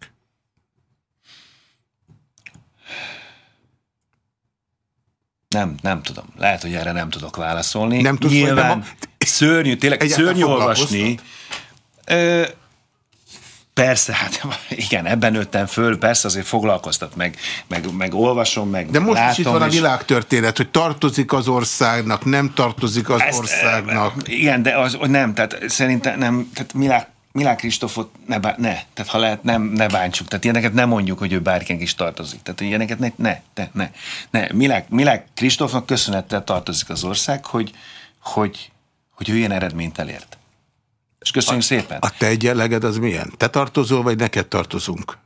Nem, nem tudom. Lehet, hogy erre nem tudok válaszolni. Nem tudsz, Nyilván nem szörnyű, tényleg Egyáltalán szörnyű olvasni. Ö, persze, hát igen, ebben nőttem föl, persze azért foglalkoztat, meg, meg, meg olvasom, meg De most látom, is itt van a és- világtörténet, hogy tartozik az országnak, nem tartozik az Ezt, országnak. ö, Igen, de az, nem, tehát szerintem nem, tehát Milák, Milák Kristófot ne, bá, ne, tehát ha lehet, nem, ne bántsuk, tehát ilyeneket nem mondjuk, hogy ő bárkinek is tartozik, tehát ilyeneket ne, ne, ne, ne, ne. Milák, Milák Kristófnak köszönettel tartozik az ország, hogy, hogy, hogy ő ilyen eredményt elért. És köszönjük szépen. A te egyenleged az milyen? Te tartozol, vagy neked tartozunk?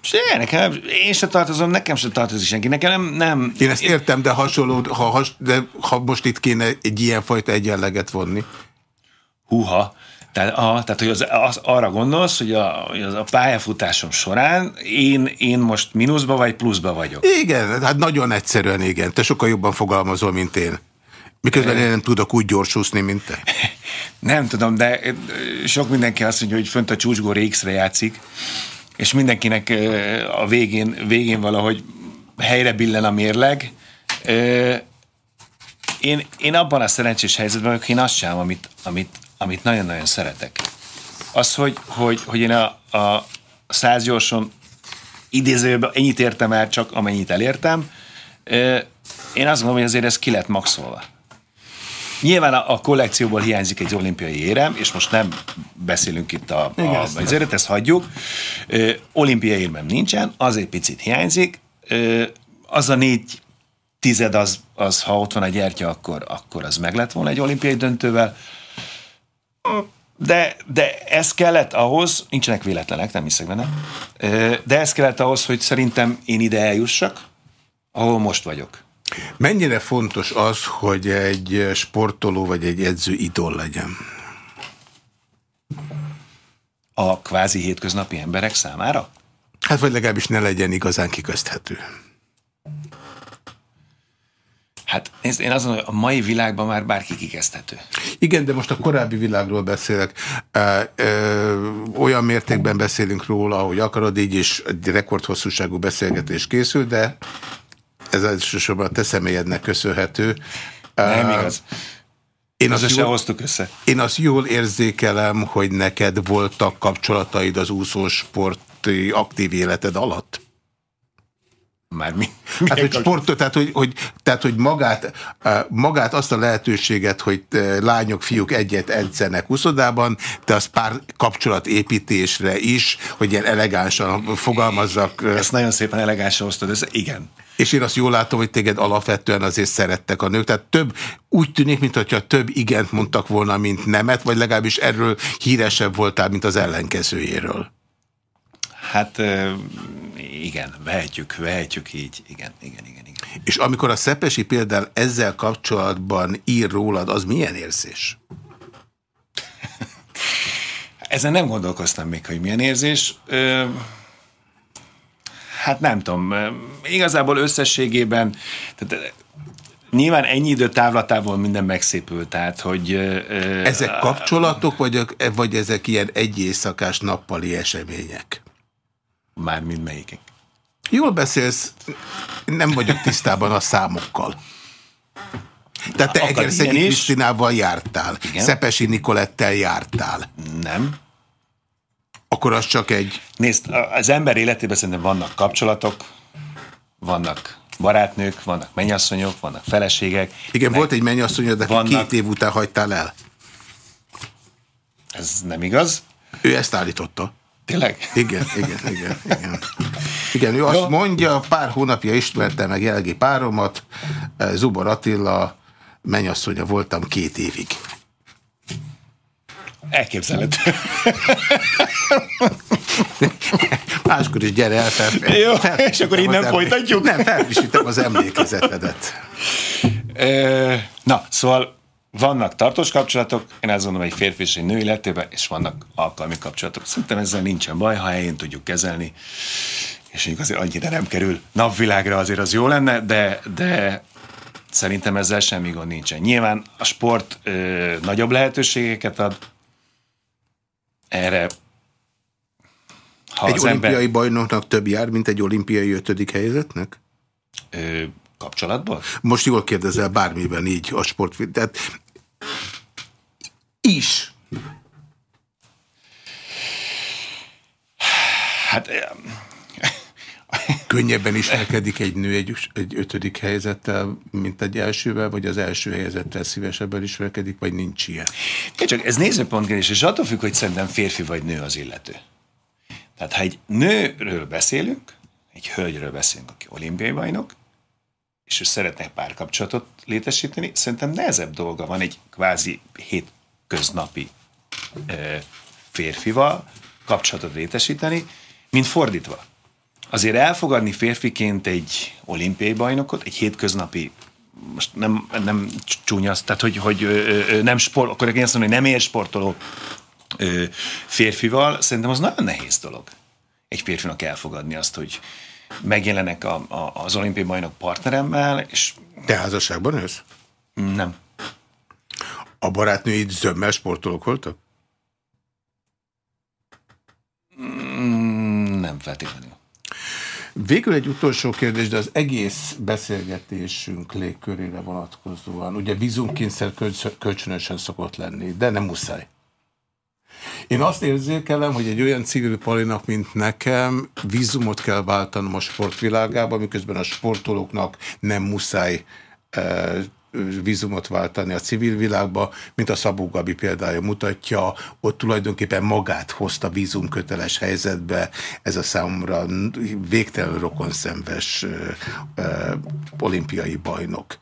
Se, nekem, én se tartozom, nekem se tartozik senki. Nekem nem, nem Én ezt értem, de hasonló, ha, has, de ha most itt kéne egy ilyenfajta egyenleget vonni. Húha. Tehát, a, tehát hogy az, az, arra gondolsz, hogy a, hogy az a pályafutásom során én, én most mínuszba vagy pluszba vagyok. Igen, hát nagyon egyszerűen igen. Te sokkal jobban fogalmazol, mint én. Miközben én nem tudok úgy gyorsúszni, mint te. Nem tudom, de sok mindenki azt mondja, hogy fönt a csúcsgóra X-re játszik, és mindenkinek a végén, végén valahogy helyre billen a mérleg. Én, én abban a szerencsés helyzetben vagyok, én azt sem, amit, amit, amit nagyon-nagyon szeretek. Az, hogy, hogy, hogy én a, a száz gyorson idézőben ennyit értem el, csak amennyit elértem. Én azt gondolom, hogy azért ez ki lett maxolva. Nyilván a, a kollekcióból hiányzik egy olimpiai érem, és most nem beszélünk itt a, a, ezért ezt hagyjuk. Ö, olimpiai érmem nincsen, az egy picit hiányzik. Ö, az a négy tized, az, az, ha ott van a gyertya, akkor, akkor az meg lett volna egy olimpiai döntővel. De, de ez kellett ahhoz, nincsenek véletlenek, nem hiszek benne, de ez kellett ahhoz, hogy szerintem én ide eljussak, ahol most vagyok. Mennyire fontos az, hogy egy sportoló vagy egy edző idol legyen? A kvázi hétköznapi emberek számára? Hát vagy legalábbis ne legyen igazán kiközthető. Hát nézd, én mondom, hogy a mai világban már bárki kikezdhető. Igen, de most a korábbi világról beszélek. Ö, ö, olyan mértékben beszélünk róla, ahogy akarod, így is egy rekordhosszúságú beszélgetés készül, de ez elsősorban a te személyednek köszönhető. Nem igaz. Én Az azt, jól, hoztuk össze. én azt jól érzékelem, hogy neked voltak kapcsolataid az úszósporti aktív életed alatt. Már mi? Hát, hogy sportot, tehát hogy, hogy, tehát, hogy magát, magát azt a lehetőséget, hogy lányok, fiúk egyet edzenek uszodában, de az pár kapcsolatépítésre is, hogy ilyen elegánsan fogalmazzak. Ezt nagyon szépen elegánsan osztod, ez igen. És én azt jól látom, hogy téged alapvetően azért szerettek a nők. Tehát több, úgy tűnik, mintha több igent mondtak volna, mint nemet, vagy legalábbis erről híresebb voltál, mint az ellenkezőjéről. Hát igen, vehetjük, vehetjük így, igen, igen, igen, igen. És amikor a Szepesi például ezzel kapcsolatban ír rólad, az milyen érzés? Ezen nem gondolkoztam még, hogy milyen érzés. Ö, hát nem tudom, igazából összességében, tehát Nyilván ennyi idő távlatából minden megszépült, tehát hogy... Ezek kapcsolatok, vagy, vagy ezek ilyen egy éjszakás nappali események? Már mindmelyikek. Jól beszélsz, nem vagyok tisztában a számokkal. Tehát te Egerszegi Krisztinával jártál, Igen. Szepesi Nikolettel jártál. Nem. Akkor az csak egy... Nézd, az ember életében szerintem vannak kapcsolatok, vannak barátnők, vannak mennyasszonyok, vannak feleségek. Igen, volt egy mennyasszonyod, de vannak... két év után hagytál el. Ez nem igaz. Ő ezt állította. Tényleg? Igen, igen, igen. Igen, igen ő azt mondja, pár hónapja ismerte meg jelegi páromat, Zubor Attila, mennyasszonya voltam két évig. Elképzelhető. Máskor is gyere el, fel, Jó, fel, és akkor innen folytatjuk? Nem, felfrissítem az emlékezetedet. Na, szóval vannak tartós kapcsolatok, én azt gondolom, egy férfi és egy nő életében, és vannak alkalmi kapcsolatok. Szerintem ezzel nincsen baj, ha helyén tudjuk kezelni, és mondjuk azért annyira nem kerül napvilágra, azért az jó lenne, de, de szerintem ezzel semmi gond nincsen. Nyilván a sport ö, nagyobb lehetőségeket ad, erre ha egy olimpiai ember... bajnoknak több jár, mint egy olimpiai ötödik helyzetnek? Ö, kapcsolatban? Most jól kérdezel bármiben így a sport... Tehát is. Hát... Könnyebben ismerkedik egy nő egy, egy ötödik helyzettel, mint egy elsővel, vagy az első helyzettel szívesebben ismerkedik, vagy nincs ilyen? Én csak ez nézőpontkérdés, és attól függ, hogy szerintem férfi vagy nő az illető. Tehát ha egy nőről beszélünk, egy hölgyről beszélünk, aki olimpiai bajnok, és ő szeretne párkapcsolatot létesíteni, szerintem nehezebb dolga van egy kvázi hétköznapi ö, férfival kapcsolatot létesíteni, mint fordítva. Azért elfogadni férfiként egy olimpiai bajnokot, egy hétköznapi most nem, nem csúnya, tehát hogy, hogy ö, ö, nem sport, akkor én azt mondom, hogy nem ér sportoló ö, férfival, szerintem az nagyon nehéz dolog egy férfinak elfogadni azt, hogy megjelenek a, a, az olimpiai bajnok partneremmel, és... Te házasságban ősz? Nem. A barátnőid zömmel sportolók voltak? Mm, nem feltétlenül. Végül egy utolsó kérdés, de az egész beszélgetésünk légkörére vonatkozóan. Ugye vízumkényszer kölcsönösen szokott lenni, de nem muszáj. Én azt érzékelem, hogy egy olyan civil palinak, mint nekem, vízumot kell váltanom a sportvilágába, miközben a sportolóknak nem muszáj e, vízumot váltani a civil világba, mint a Szabó Gabi példája mutatja, ott tulajdonképpen magát hozta vízumköteles helyzetbe, ez a számomra végtelen rokonszenves olimpiai bajnok.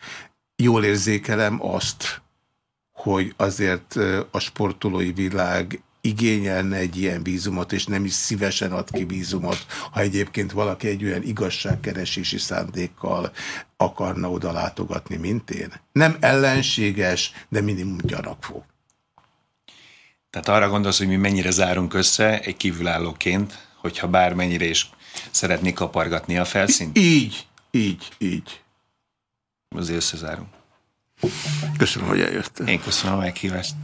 Jól érzékelem azt, hogy azért a sportolói világ igényelne egy ilyen vízumot, és nem is szívesen ad ki vízumot, ha egyébként valaki egy olyan igazságkeresési szándékkal akarna oda látogatni, mint én. Nem ellenséges, de minimum gyanakvó. Tehát arra gondolsz, hogy mi mennyire zárunk össze egy kívülállóként, hogyha bármennyire is szeretnék kapargatni a felszínt? Így, így, így. Azért összezárunk. Köszönöm, hogy eljöttél. Én köszönöm a meghívást.